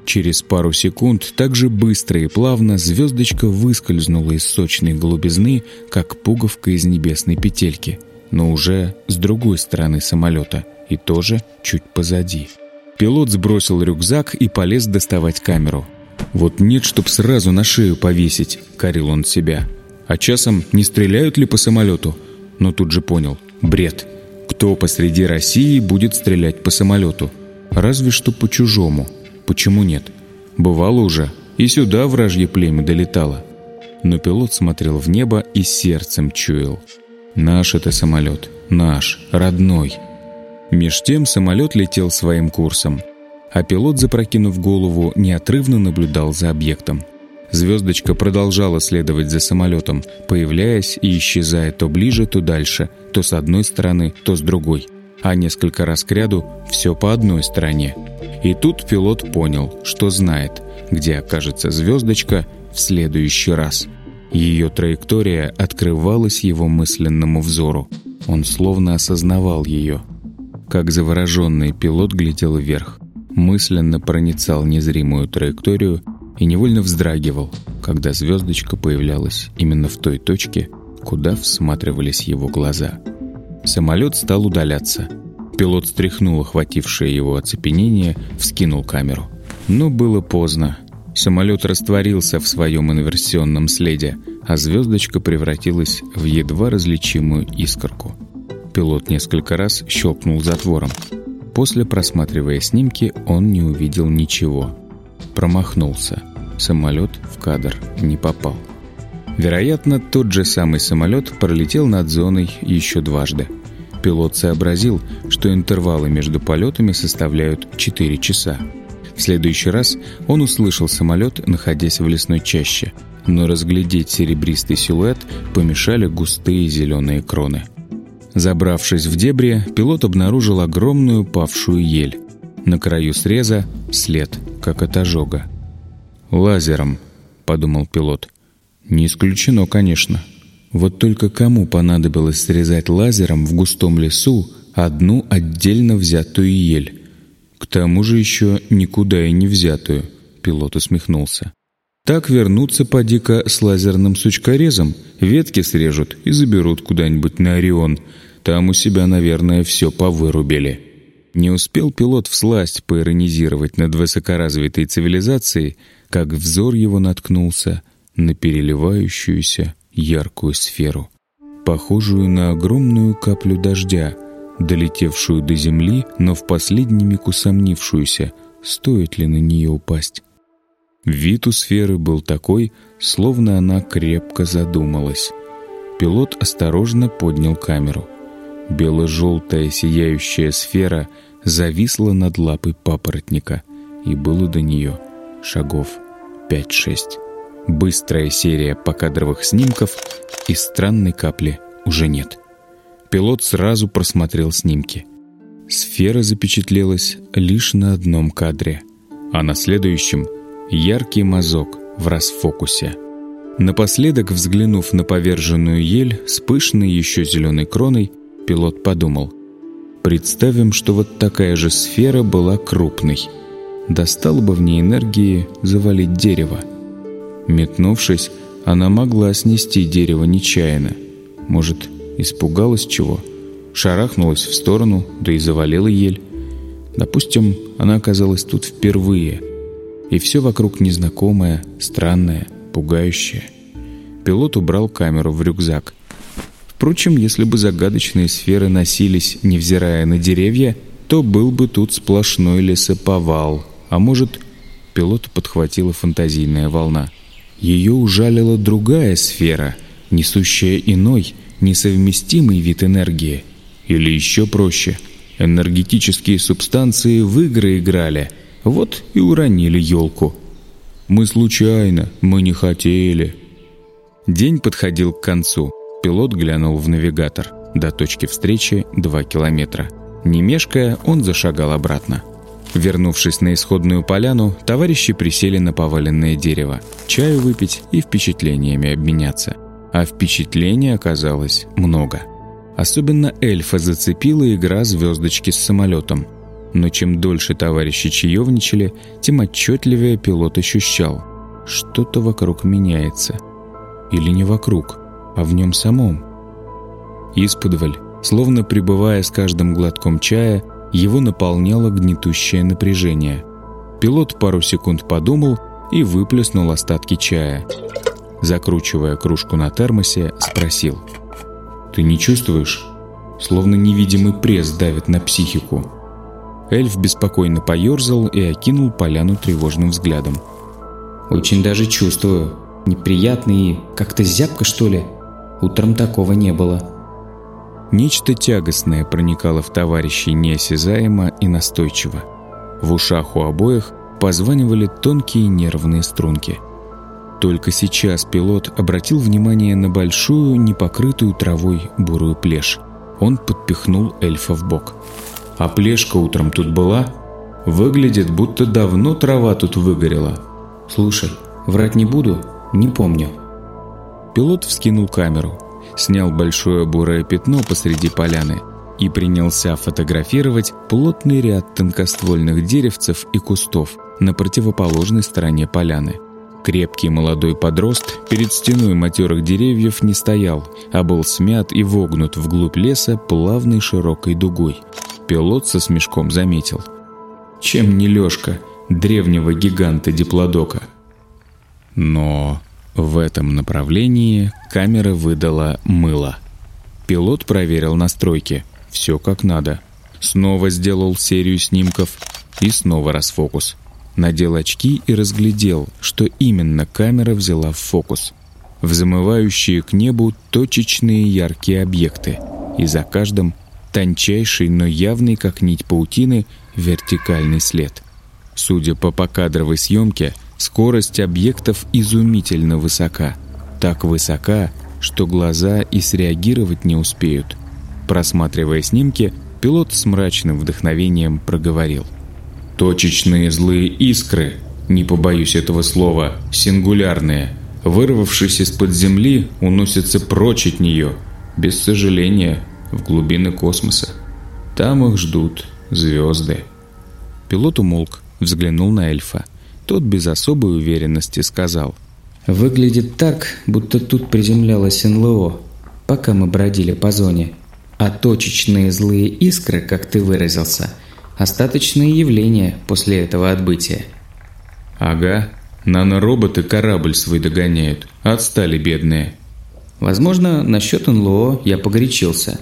Через пару секунд так же быстро и плавно звездочка выскользнула из сочной голубизны, как пуговка из небесной петельки, но уже с другой стороны самолета и тоже чуть позади. Пилот сбросил рюкзак и полез доставать камеру. «Вот нет, чтоб сразу на шею повесить», — корил он себя. «А часом не стреляют ли по самолету?» Но тут же понял — бред. Кто посреди России будет стрелять по самолету? Разве что по чужому. Почему нет? Бывало уже, и сюда вражье племя долетало. Но пилот смотрел в небо и сердцем чуял. Наш это самолет, наш, родной. Меж тем самолет летел своим курсом, а пилот, запрокинув голову, неотрывно наблюдал за объектом. Звездочка продолжала следовать за самолетом, появляясь и исчезая то ближе, то дальше, то с одной стороны, то с другой. А несколько раз к ряду все по одной стороне. И тут пилот понял, что знает, где окажется звездочка в следующий раз. Ее траектория открывалась его мысленному взору. Он словно осознавал ее. Как завороженный пилот глядел вверх, мысленно проницал незримую траекторию и невольно вздрагивал, когда звездочка появлялась именно в той точке, куда всматривались его глаза. Самолет стал удаляться. Пилот стряхнул охватившее его оцепенение, вскинул камеру. Но было поздно. Самолет растворился в своем инверсионном следе, а звездочка превратилась в едва различимую искорку. Пилот несколько раз щелкнул затвором. После, просматривая снимки, он не увидел ничего. Промахнулся. Самолет в кадр не попал. Вероятно, тот же самый самолет пролетел над зоной еще дважды. Пилот сообразил, что интервалы между полетами составляют 4 часа. В следующий раз он услышал самолет, находясь в лесной чаще, но разглядеть серебристый силуэт помешали густые зеленые кроны. Забравшись в дебри, пилот обнаружил огромную павшую ель. На краю среза след, как от ожога. «Лазером», — подумал пилот. «Не исключено, конечно. Вот только кому понадобилось срезать лазером в густом лесу одну отдельно взятую ель? К тому же еще никуда и не взятую», — пилот усмехнулся. «Так вернуться поди-ка с лазерным сучкорезом, ветки срежут и заберут куда-нибудь на Орион. Там у себя, наверное, все повырубили». Не успел пилот всласть поиронизировать над высокоразвитой цивилизацией, как взор его наткнулся на переливающуюся яркую сферу, похожую на огромную каплю дождя, долетевшую до земли, но в последний миг усомнившуюся, стоит ли на нее упасть. Вид у сферы был такой, словно она крепко задумалась. Пилот осторожно поднял камеру. Бело-желтая сияющая сфера зависла над лапой папоротника, и было до нее шагов 5-6. Быстрая серия покадровых снимков и странной капли уже нет. Пилот сразу просмотрел снимки. Сфера запечатлелась лишь на одном кадре, а на следующем — яркий мазок в расфокусе. Напоследок, взглянув на поверженную ель с пышной еще зеленой кроной, пилот подумал. Представим, что вот такая же сфера была крупной — достала бы в ней энергии завалить дерево. Метнувшись, она могла снести дерево нечаянно. Может, испугалась чего? Шарахнулась в сторону, да и завалила ель. Допустим, она оказалась тут впервые. И все вокруг незнакомое, странное, пугающее. Пилот убрал камеру в рюкзак. Впрочем, если бы загадочные сферы носились, невзирая на деревья, то был бы тут сплошной лесоповал — а может, пилота подхватила фантазийная волна. Ее ужалила другая сфера, несущая иной, несовместимый вид энергии. Или еще проще, энергетические субстанции в игры играли, вот и уронили елку. Мы случайно, мы не хотели. День подходил к концу. Пилот глянул в навигатор. До точки встречи два километра. Не мешкая, он зашагал обратно. Вернувшись на исходную поляну, товарищи присели на поваленное дерево, чаю выпить и впечатлениями обменяться. А впечатлений оказалось много. Особенно эльфа зацепила игра звездочки с самолетом. Но чем дольше товарищи чаевничали, тем отчетливее пилот ощущал. Что-то вокруг меняется. Или не вокруг, а в нем самом. Исподволь, словно пребывая с каждым глотком чая, его наполняло гнетущее напряжение. Пилот пару секунд подумал, и выплеснул остатки чая. Закручивая кружку на термосе, спросил. «Ты не чувствуешь? Словно невидимый пресс давит на психику». Эльф беспокойно поерзал и окинул поляну тревожным взглядом. «Очень даже чувствую. Неприятный и как-то зябко, что ли. Утром такого не было». Нечто тягостное проникало в товарищей неосязаемо и настойчиво. В ушах у обоих позванивали тонкие нервные струнки. Только сейчас пилот обратил внимание на большую, непокрытую травой бурую плешь. Он подпихнул эльфа в бок. «А плешка утром тут была? Выглядит, будто давно трава тут выгорела». «Слушай, врать не буду, не помню». Пилот вскинул камеру, снял большое бурое пятно посреди поляны и принялся фотографировать плотный ряд тонкоствольных деревцев и кустов на противоположной стороне поляны. Крепкий молодой подрост перед стеной матерых деревьев не стоял, а был смят и вогнут вглубь леса плавной широкой дугой. Пилот со смешком заметил. Чем не Лёшка, древнего гиганта Диплодока? Но в этом направлении камера выдала мыло. Пилот проверил настройки. Все как надо. Снова сделал серию снимков и снова расфокус. Надел очки и разглядел, что именно камера взяла в фокус. Взмывающие к небу точечные яркие объекты. И за каждым тончайший, но явный, как нить паутины, вертикальный след. Судя по покадровой съемке, Скорость объектов изумительно высока. Так высока, что глаза и среагировать не успеют. Просматривая снимки, пилот с мрачным вдохновением проговорил. «Точечные злые искры, не побоюсь этого слова, сингулярные, вырвавшись из-под земли, уносятся прочь от нее, без сожаления, в глубины космоса. Там их ждут звезды». Пилот умолк, взглянул на эльфа. Тот без особой уверенности сказал. «Выглядит так, будто тут приземлялось НЛО, пока мы бродили по зоне. А точечные злые искры, как ты выразился, остаточные явления после этого отбытия». «Ага, нанороботы корабль свой догоняют. Отстали бедные». «Возможно, насчет НЛО я погорячился.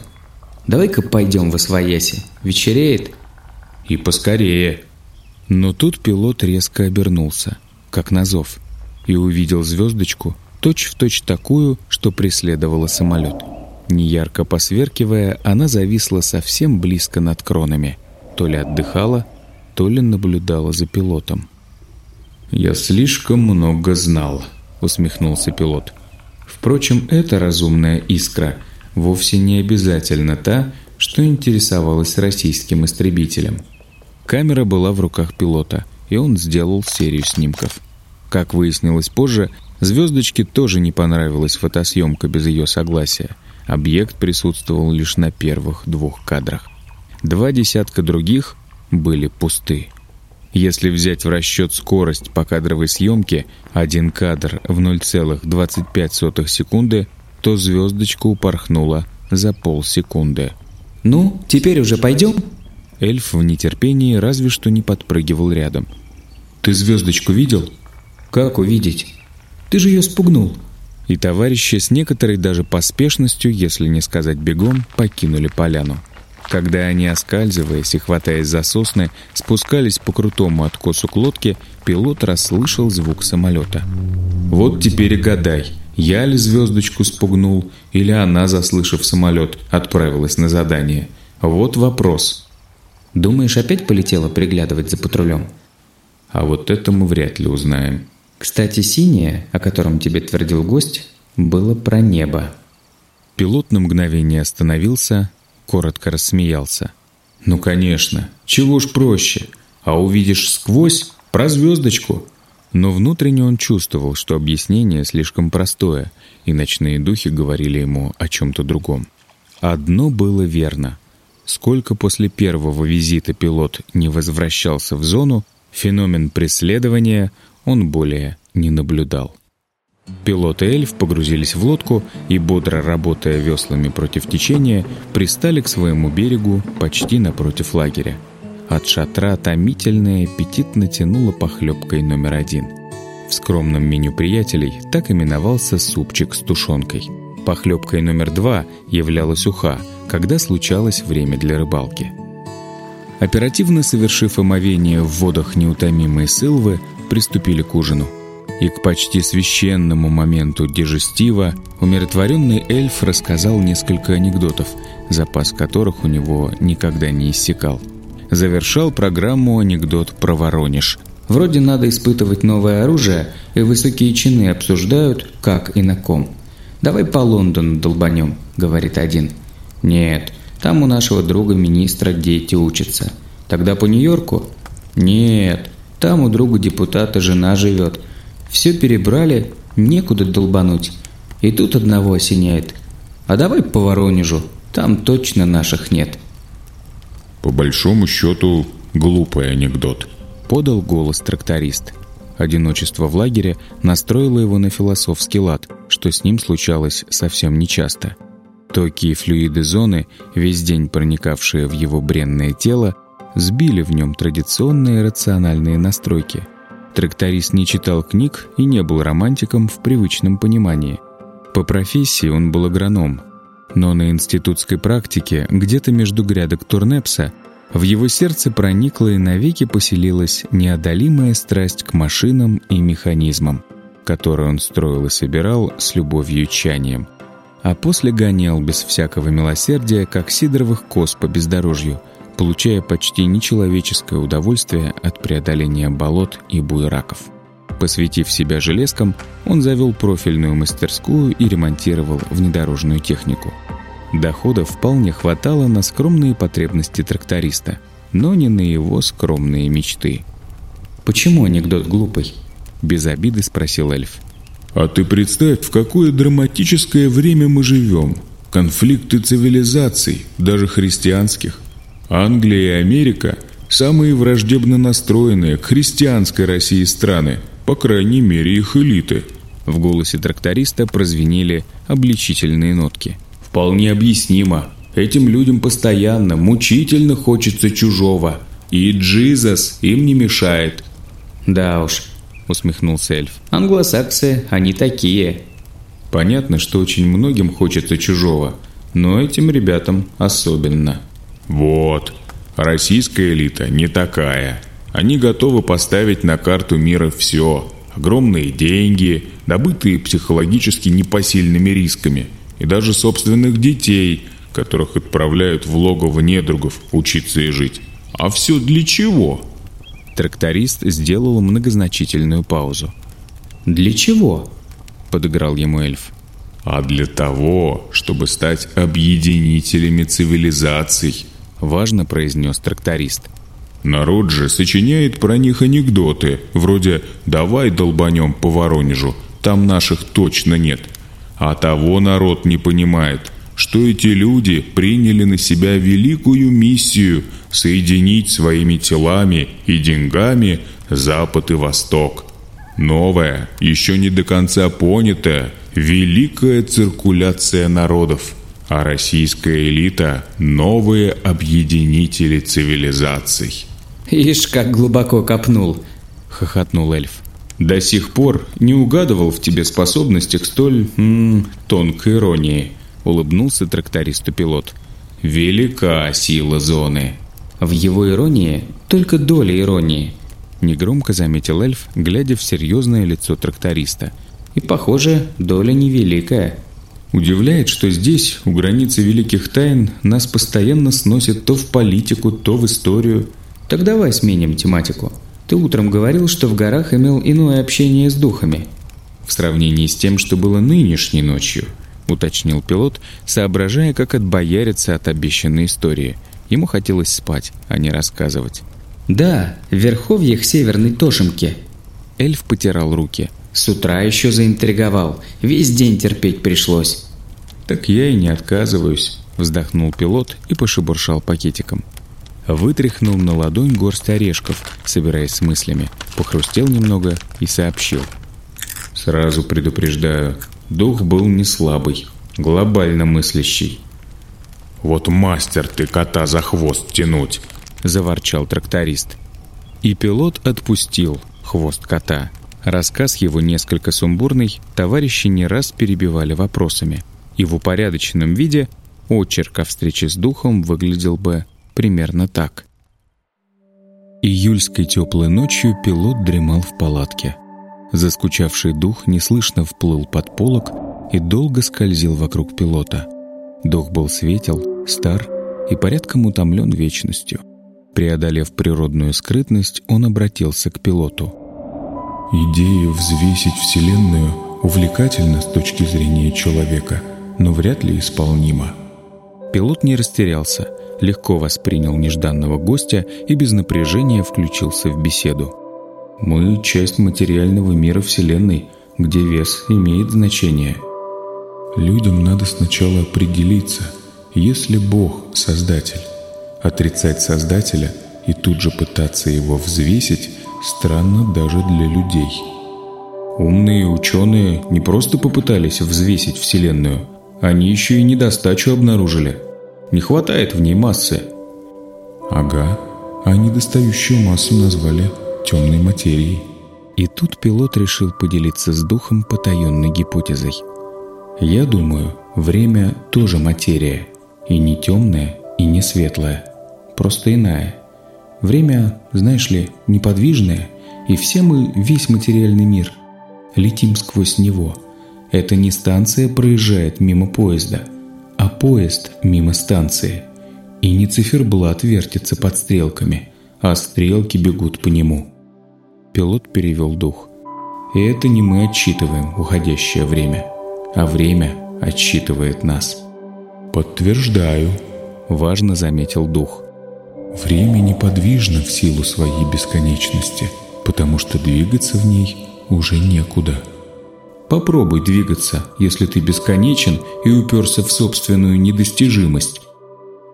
Давай-ка пойдем в Освояси. Вечереет». «И поскорее», но тут пилот резко обернулся, как на зов, и увидел звездочку, точь-в-точь точь такую, что преследовала самолет. Неярко посверкивая, она зависла совсем близко над кронами. То ли отдыхала, то ли наблюдала за пилотом. «Я слишком много знал», — усмехнулся пилот. Впрочем, эта разумная искра вовсе не обязательно та, что интересовалась российским истребителем — Камера была в руках пилота, и он сделал серию снимков. Как выяснилось позже, звездочке тоже не понравилась фотосъемка без ее согласия. Объект присутствовал лишь на первых двух кадрах. Два десятка других были пусты. Если взять в расчет скорость по кадровой съемке, один кадр в 0,25 секунды, то звездочка упорхнула за полсекунды. «Ну, теперь уже пойдем?» Эльф в нетерпении разве что не подпрыгивал рядом. «Ты звездочку видел?» «Как увидеть? Ты же ее спугнул!» И товарищи с некоторой даже поспешностью, если не сказать бегом, покинули поляну. Когда они, оскальзываясь и хватаясь за сосны, спускались по крутому откосу к лодке, пилот расслышал звук самолета. «Вот теперь и гадай, я ли звездочку спугнул, или она, заслышав самолет, отправилась на задание? Вот вопрос». Думаешь, опять полетела приглядывать за патрулем? А вот это мы вряд ли узнаем. Кстати, синее, о котором тебе твердил гость, было про небо. Пилот на мгновение остановился, коротко рассмеялся. «Ну, конечно. Чего ж проще? А увидишь сквозь про звездочку». Но внутренне он чувствовал, что объяснение слишком простое, и ночные духи говорили ему о чем-то другом. Одно было верно. Сколько после первого визита пилот не возвращался в зону, феномен преследования он более не наблюдал. Пилот и эльф погрузились в лодку и, бодро работая веслами против течения, пристали к своему берегу почти напротив лагеря. От шатра томительная аппетитно тянуло похлебкой номер один. В скромном меню приятелей так именовался супчик с тушенкой. Похлебкой номер два являлась уха, когда случалось время для рыбалки. Оперативно совершив омовение в водах неутомимой Сылвы, приступили к ужину. И к почти священному моменту дежестива умиротворенный эльф рассказал несколько анекдотов, запас которых у него никогда не иссякал. Завершал программу анекдот про Воронеж. Вроде надо испытывать новое оружие, и высокие чины обсуждают, как и на ком. «Давай по Лондону долбанем», — говорит один. «Нет, там у нашего друга министра дети учатся». «Тогда по Нью-Йорку?» «Нет, там у друга депутата жена живет. Все перебрали, некуда долбануть. И тут одного осеняет. А давай по Воронежу, там точно наших нет». «По большому счету, глупый анекдот», — подал голос тракторист. Одиночество в лагере настроило его на философский лад, что с ним случалось совсем нечасто. Токи и флюиды зоны, весь день проникавшие в его бренное тело, сбили в нем традиционные рациональные настройки. Тракторист не читал книг и не был романтиком в привычном понимании. По профессии он был агроном, но на институтской практике, где-то между грядок Турнепса, в его сердце проникла и навеки поселилась неодолимая страсть к машинам и механизмам, которую он строил и собирал с любовью и чанием, а после гонял без всякого милосердия, как сидоровых коз по бездорожью, получая почти нечеловеческое удовольствие от преодоления болот и буераков. Посвятив себя железкам, он завел профильную мастерскую и ремонтировал внедорожную технику – Дохода вполне хватало на скромные потребности тракториста, но не на его скромные мечты. «Почему анекдот глупый?» – без обиды спросил эльф. «А ты представь, в какое драматическое время мы живем. Конфликты цивилизаций, даже христианских. Англия и Америка – самые враждебно настроенные к христианской России страны, по крайней мере их элиты». В голосе тракториста прозвенели обличительные нотки – Вполне объяснимо. Этим людям постоянно, мучительно хочется чужого. И Джизас им не мешает. Да уж, усмехнулся эльф. Англосаксы, они такие. Понятно, что очень многим хочется чужого, но этим ребятам особенно. Вот, российская элита не такая. Они готовы поставить на карту мира все. Огромные деньги, добытые психологически непосильными рисками – и даже собственных детей, которых отправляют в логово недругов учиться и жить. А все для чего? Тракторист сделал многозначительную паузу. «Для чего?» – подыграл ему эльф. «А для того, чтобы стать объединителями цивилизаций», – важно произнес тракторист. «Народ же сочиняет про них анекдоты, вроде «давай долбанем по Воронежу, там наших точно нет», а того народ не понимает, что эти люди приняли на себя великую миссию соединить своими телами и деньгами Запад и Восток. Новая, еще не до конца понятая, великая циркуляция народов, а российская элита – новые объединители цивилизаций. «Ишь, как глубоко копнул!» – хохотнул эльф. До сих пор не угадывал в тебе способности к столь м -м, тонкой иронии, улыбнулся трактористу пилот. Велика сила зоны. В его иронии только доля иронии, негромко заметил эльф, глядя в серьезное лицо тракториста. И, похоже, доля невеликая. Удивляет, что здесь, у границы великих тайн, нас постоянно сносят то в политику, то в историю. Так давай сменим тематику. Ты утром говорил, что в горах имел иное общение с духами. В сравнении с тем, что было нынешней ночью, уточнил пилот, соображая, как отбояриться от обещанной истории. Ему хотелось спать, а не рассказывать. «Да, в верховьях Северной Тошемки». Эльф потирал руки. «С утра еще заинтриговал. Весь день терпеть пришлось». «Так я и не отказываюсь», — вздохнул пилот и пошебуршал пакетиком. Вытряхнул на ладонь горсть орешков, собираясь с мыслями, похрустел немного и сообщил. «Сразу предупреждаю, дух был не слабый, глобально мыслящий». «Вот мастер ты кота за хвост тянуть!» – заворчал тракторист. И пилот отпустил хвост кота. Рассказ его несколько сумбурный, товарищи не раз перебивали вопросами. И в упорядоченном виде очерк о встрече с духом выглядел бы примерно так. Июльской теплой ночью пилот дремал в палатке. Заскучавший дух неслышно вплыл под полок и долго скользил вокруг пилота. Дух был светел, стар и порядком утомлен вечностью. Преодолев природную скрытность, он обратился к пилоту. «Идея взвесить Вселенную увлекательна с точки зрения человека, но вряд ли исполнима». Пилот не растерялся, легко воспринял нежданного гостя и без напряжения включился в беседу. «Мы – часть материального мира Вселенной, где вес имеет значение». Людям надо сначала определиться, если Бог – Создатель. Отрицать Создателя и тут же пытаться его взвесить странно даже для людей. Умные ученые не просто попытались взвесить Вселенную, они еще и недостачу обнаружили. Не хватает в ней массы. Ага, а недостающую массу назвали темной материей. И тут пилот решил поделиться с духом потаенной гипотезой. Я думаю, время тоже материя, и не темная, и не светлая, просто иная. Время, знаешь ли, неподвижное, и все мы, весь материальный мир, летим сквозь него. Это не станция проезжает мимо поезда, а поезд мимо станции. И не циферблат вертится под стрелками, а стрелки бегут по нему. Пилот перевел дух. И это не мы отсчитываем уходящее время, а время отсчитывает нас. «Подтверждаю», – важно заметил дух. «Время неподвижно в силу своей бесконечности, потому что двигаться в ней уже некуда». Попробуй двигаться, если ты бесконечен и уперся в собственную недостижимость.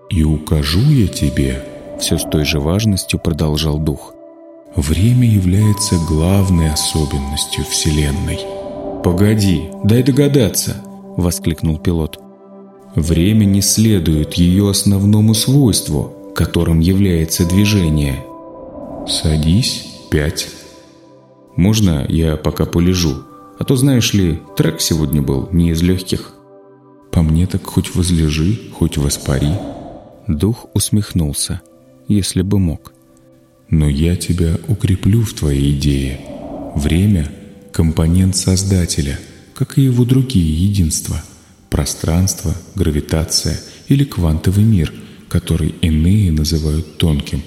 «И укажу я тебе», — все с той же важностью продолжал дух. «Время является главной особенностью Вселенной». «Погоди, дай догадаться», — воскликнул пилот. Время не следует ее основному свойству, которым является движение. «Садись, пять». «Можно я пока полежу? А то, знаешь ли, трек сегодня был не из легких». «По мне так хоть возлежи, хоть воспари». Дух усмехнулся, если бы мог. «Но я тебя укреплю в твоей идее. Время — компонент Создателя, как и его другие единства — пространство, гравитация или квантовый мир, который иные называют тонким.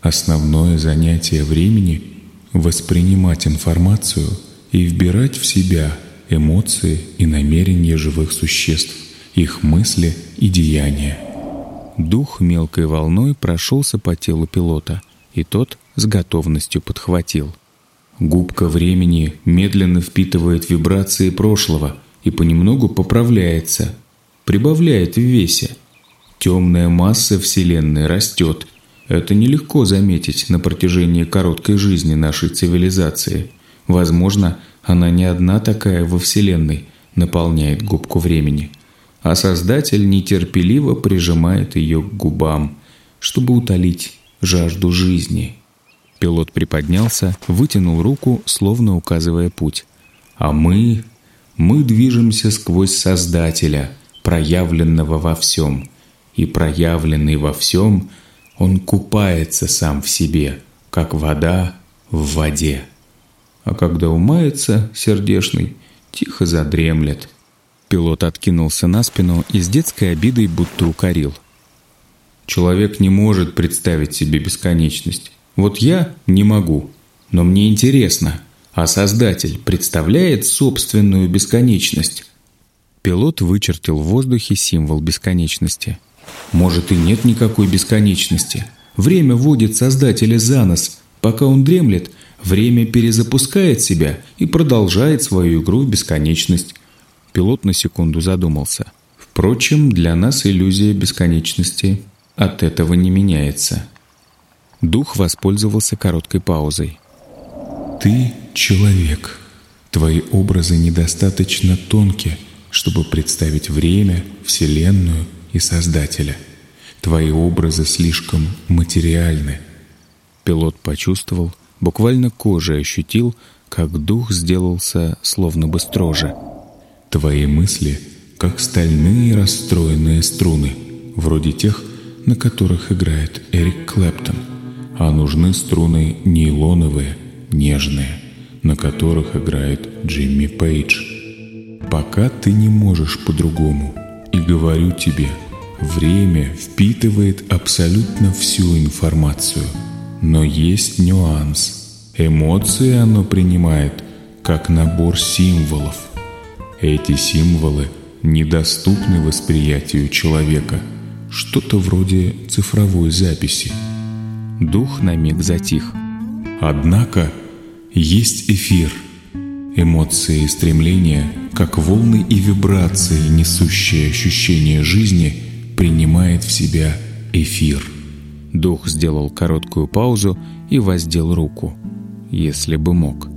Основное занятие времени – воспринимать информацию и вбирать в себя эмоции и намерения живых существ, их мысли и деяния. Дух мелкой волной прошелся по телу пилота, и тот с готовностью подхватил. Губка времени медленно впитывает вибрации прошлого – и понемногу поправляется, прибавляет в весе. Темная масса Вселенной растет. Это нелегко заметить на протяжении короткой жизни нашей цивилизации. Возможно, она не одна такая во Вселенной, наполняет губку времени. А Создатель нетерпеливо прижимает ее к губам, чтобы утолить жажду жизни. Пилот приподнялся, вытянул руку, словно указывая путь. А мы мы движемся сквозь Создателя, проявленного во всем. И проявленный во всем, он купается сам в себе, как вода в воде. А когда умается сердешный, тихо задремлет. Пилот откинулся на спину и с детской обидой будто укорил. Человек не может представить себе бесконечность. Вот я не могу, но мне интересно – а Создатель представляет собственную бесконечность. Пилот вычертил в воздухе символ бесконечности. Может и нет никакой бесконечности. Время водит Создателя за нос. Пока он дремлет, время перезапускает себя и продолжает свою игру в бесконечность. Пилот на секунду задумался. Впрочем, для нас иллюзия бесконечности от этого не меняется. Дух воспользовался короткой паузой. Ты человек. Твои образы недостаточно тонкие, чтобы представить время, Вселенную и Создателя. Твои образы слишком материальны. Пилот почувствовал, буквально кожей ощутил, как дух сделался словно бы строже. Твои мысли, как стальные расстроенные струны, вроде тех, на которых играет Эрик Клэптон. А нужны струны нейлоновые, нежные, на которых играет Джимми Пейдж. Пока ты не можешь по-другому. И говорю тебе, время впитывает абсолютно всю информацию. Но есть нюанс. Эмоции оно принимает как набор символов. Эти символы недоступны восприятию человека. Что-то вроде цифровой записи. Дух на миг затих. Однако есть эфир. Эмоции и стремления, как волны и вибрации, несущие ощущение жизни, принимает в себя эфир. Дух сделал короткую паузу и воздел руку, если бы мог.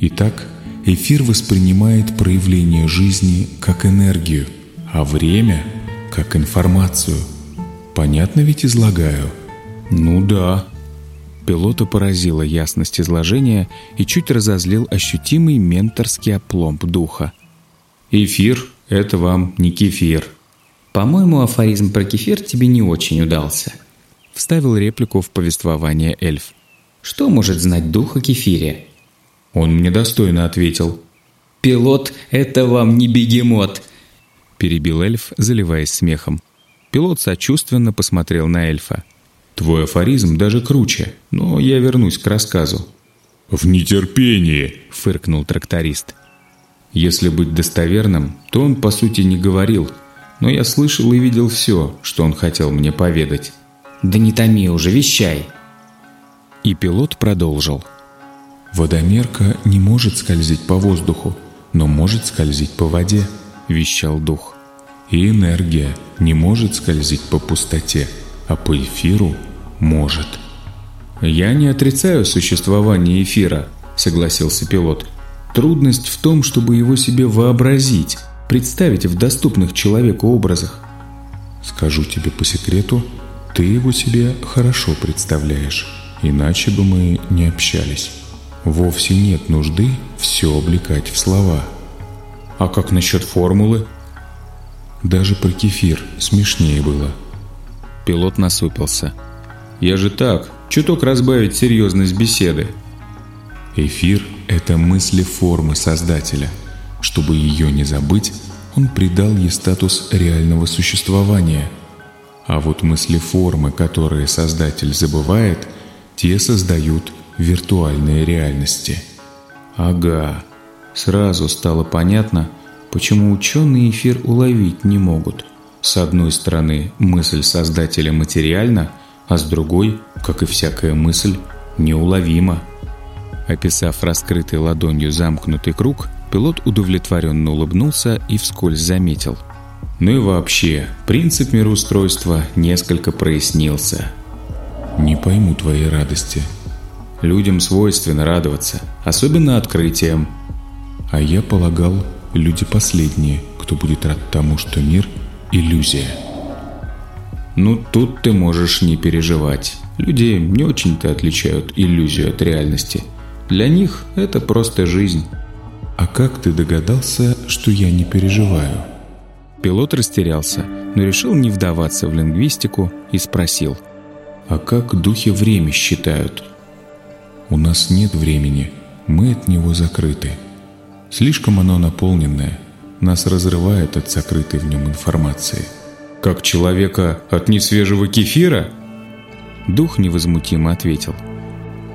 Итак, эфир воспринимает проявление жизни как энергию, а время – как информацию. Понятно ведь излагаю? Ну да. Пилота поразила ясность изложения и чуть разозлил ощутимый менторский опломб духа. «Эфир — это вам не кефир». «По-моему, афоризм про кефир тебе не очень удался», — вставил реплику в повествование эльф. «Что может знать дух о кефире?» Он мне достойно ответил. «Пилот — это вам не бегемот», — перебил эльф, заливаясь смехом. Пилот сочувственно посмотрел на эльфа. «Твой афоризм даже круче, но я вернусь к рассказу». «В нетерпении!» — фыркнул тракторист. Если быть достоверным, то он, по сути, не говорил, но я слышал и видел все, что он хотел мне поведать. «Да не томи уже, вещай!» И пилот продолжил. «Водомерка не может скользить по воздуху, но может скользить по воде». — вещал дух. «И энергия не может скользить по пустоте, а по эфиру может». «Я не отрицаю существование эфира», — согласился пилот. «Трудность в том, чтобы его себе вообразить, представить в доступных человеку образах». «Скажу тебе по секрету, ты его себе хорошо представляешь, иначе бы мы не общались. Вовсе нет нужды все облекать в слова». А как насчет формулы? Даже про кефир смешнее было. Пилот насупился. Я же так, чуток разбавить серьезность беседы. Эфир – это мысли формы Создателя. Чтобы ее не забыть, он придал ей статус реального существования. А вот мысли формы, которые Создатель забывает, те создают виртуальные реальности. Ага, Сразу стало понятно, почему ученые эфир уловить не могут. С одной стороны, мысль создателя материальна, а с другой, как и всякая мысль, неуловима. Описав раскрытой ладонью замкнутый круг, пилот удовлетворенно улыбнулся и вскользь заметил. Ну и вообще, принцип мироустройства несколько прояснился. «Не пойму твоей радости». Людям свойственно радоваться, особенно открытиям, а я полагал, люди последние, кто будет рад тому, что мир – иллюзия. Ну, тут ты можешь не переживать. Люди не очень-то отличают иллюзию от реальности. Для них это просто жизнь. А как ты догадался, что я не переживаю? Пилот растерялся, но решил не вдаваться в лингвистику и спросил. А как духи время считают? У нас нет времени, мы от него закрыты. Слишком оно наполненное, нас разрывает от сокрытой в нем информации. «Как человека от несвежего кефира?» Дух невозмутимо ответил.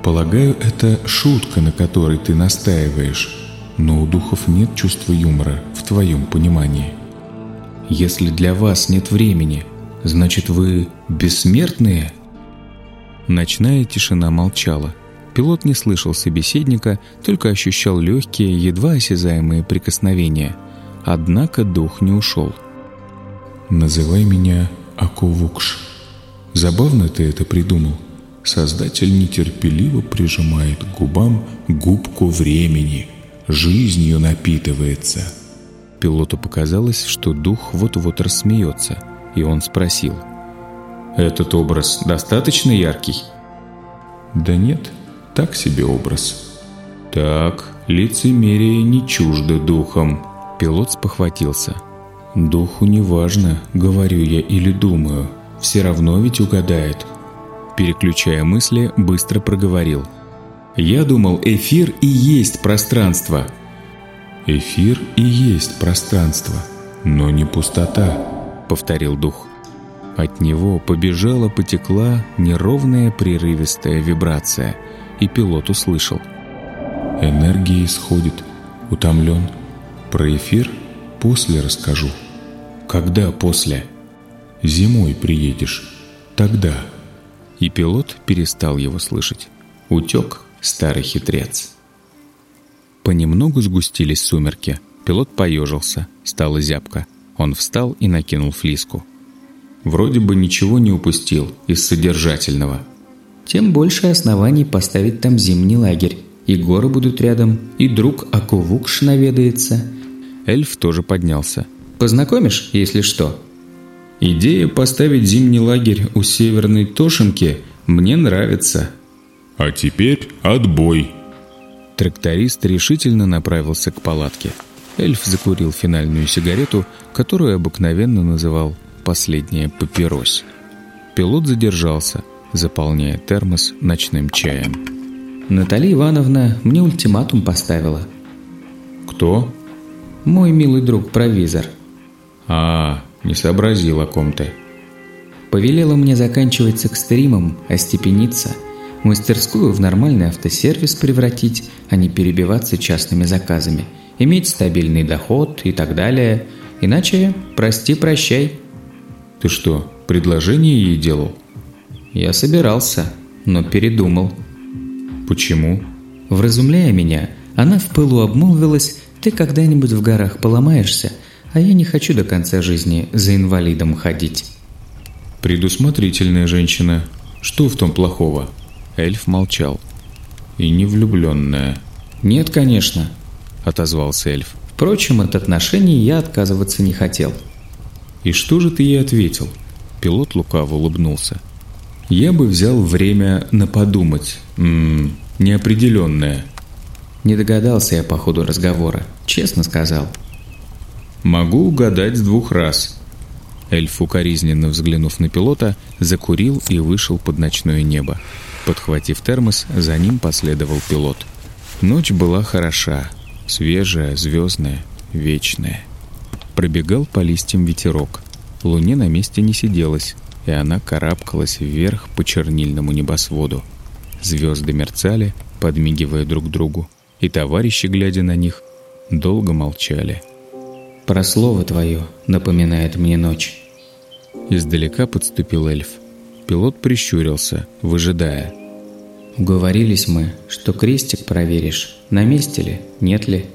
«Полагаю, это шутка, на которой ты настаиваешь, но у духов нет чувства юмора в твоем понимании». «Если для вас нет времени, значит вы бессмертные?» Ночная тишина молчала. Пилот не слышал собеседника, только ощущал легкие, едва осязаемые прикосновения. Однако дух не ушел. «Называй меня Аковукш. Забавно ты это придумал. Создатель нетерпеливо прижимает к губам губку времени, жизнью напитывается». Пилоту показалось, что дух вот-вот рассмеется, и он спросил. «Этот образ достаточно яркий?» «Да нет», так себе образ. «Так, лицемерие не чуждо духом». Пилот спохватился. «Духу не важно, говорю я или думаю. Все равно ведь угадает». Переключая мысли, быстро проговорил. «Я думал, эфир и есть пространство». «Эфир и есть пространство, но не пустота», — повторил дух. От него побежала, потекла неровная прерывистая вибрация, и пилот услышал. «Энергия исходит, утомлен. Про эфир после расскажу». «Когда после?» «Зимой приедешь. Тогда». И пилот перестал его слышать. Утек старый хитрец. Понемногу сгустились сумерки. Пилот поежился, стало зябко. Он встал и накинул флиску. Вроде бы ничего не упустил из содержательного. Тем больше оснований поставить там зимний лагерь. И горы будут рядом, и друг Акувукш наведается. Эльф тоже поднялся. Познакомишь, если что?» «Идея поставить зимний лагерь у Северной Тошинки мне нравится». «А теперь отбой!» Тракторист решительно направился к палатке. Эльф закурил финальную сигарету, которую обыкновенно называл «последняя папирось». Пилот задержался, заполняя термос ночным чаем. «Наталья Ивановна мне ультиматум поставила». «Кто?» «Мой милый друг-провизор». А, не сообразил о ком-то. Повелела мне заканчивать с экстримом, остепениться, мастерскую в нормальный автосервис превратить, а не перебиваться частными заказами, иметь стабильный доход и так далее. Иначе прости-прощай. Ты что, предложение ей делал? Я собирался, но передумал. Почему? Вразумляя меня, она в пылу обмолвилась, ты когда-нибудь в горах поломаешься – а я не хочу до конца жизни за инвалидом ходить. Предусмотрительная женщина. Что в том плохого? Эльф молчал. И не влюбленная. Нет, конечно, отозвался эльф. Впрочем, от отношений я отказываться не хотел. И что же ты ей ответил? Пилот лукаво улыбнулся. Я бы взял время на подумать. Ммм, неопределенное. Не догадался я по ходу разговора, честно сказал. «Могу угадать с двух раз». Эльф, укоризненно взглянув на пилота, закурил и вышел под ночное небо. Подхватив термос, за ним последовал пилот. Ночь была хороша, свежая, звездная, вечная. Пробегал по листьям ветерок. Луне на месте не сиделась, и она карабкалась вверх по чернильному небосводу. Звезды мерцали, подмигивая друг другу, и товарищи, глядя на них, долго молчали. Про слово твое напоминает мне ночь. Издалека подступил эльф. Пилот прищурился, выжидая. Уговорились мы, что крестик проверишь, на месте ли, нет ли.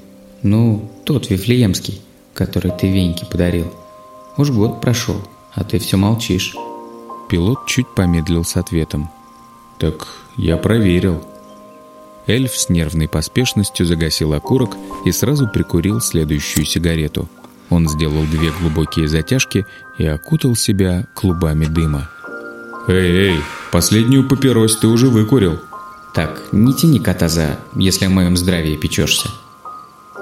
Ну, тот Вифлеемский, который ты Веньке подарил. Уж год прошел, а ты все молчишь. Пилот чуть помедлил с ответом. «Так я проверил». Эльф с нервной поспешностью загасил окурок и сразу прикурил следующую сигарету. Он сделал две глубокие затяжки и окутал себя клубами дыма. «Эй, эй, последнюю папирось ты уже выкурил!» «Так, не тяни кота за, если о моем здравии печешься».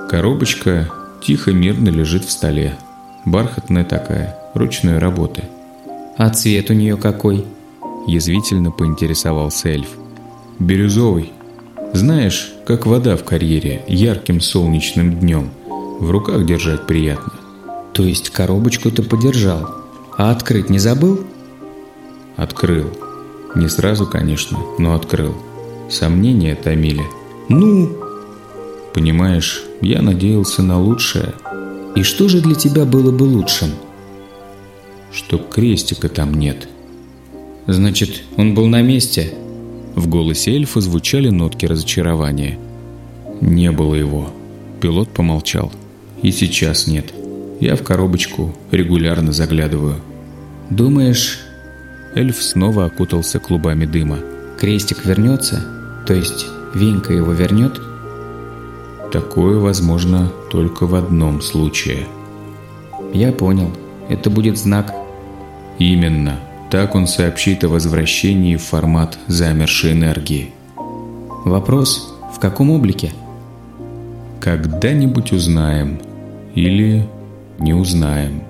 Коробочка тихо мирно лежит в столе. Бархатная такая, ручной работы. «А цвет у нее какой?» Язвительно поинтересовался эльф. «Бирюзовый. Знаешь, как вода в карьере, ярким солнечным днем – в руках держать приятно. То есть коробочку ты подержал, а открыть не забыл? Открыл. Не сразу, конечно, но открыл. Сомнения томили. Ну? Понимаешь, я надеялся на лучшее. И что же для тебя было бы лучшим? Что крестика там нет. Значит, он был на месте? В голосе эльфа звучали нотки разочарования. Не было его. Пилот помолчал. И сейчас нет. Я в коробочку регулярно заглядываю. Думаешь, эльф снова окутался клубами дыма. Крестик вернется? То есть Винка его вернет? Такое возможно только в одном случае. Я понял. Это будет знак. Именно. Так он сообщит о возвращении в формат замершей энергии. Вопрос, в каком облике? Когда-нибудь узнаем. Или не узнаем.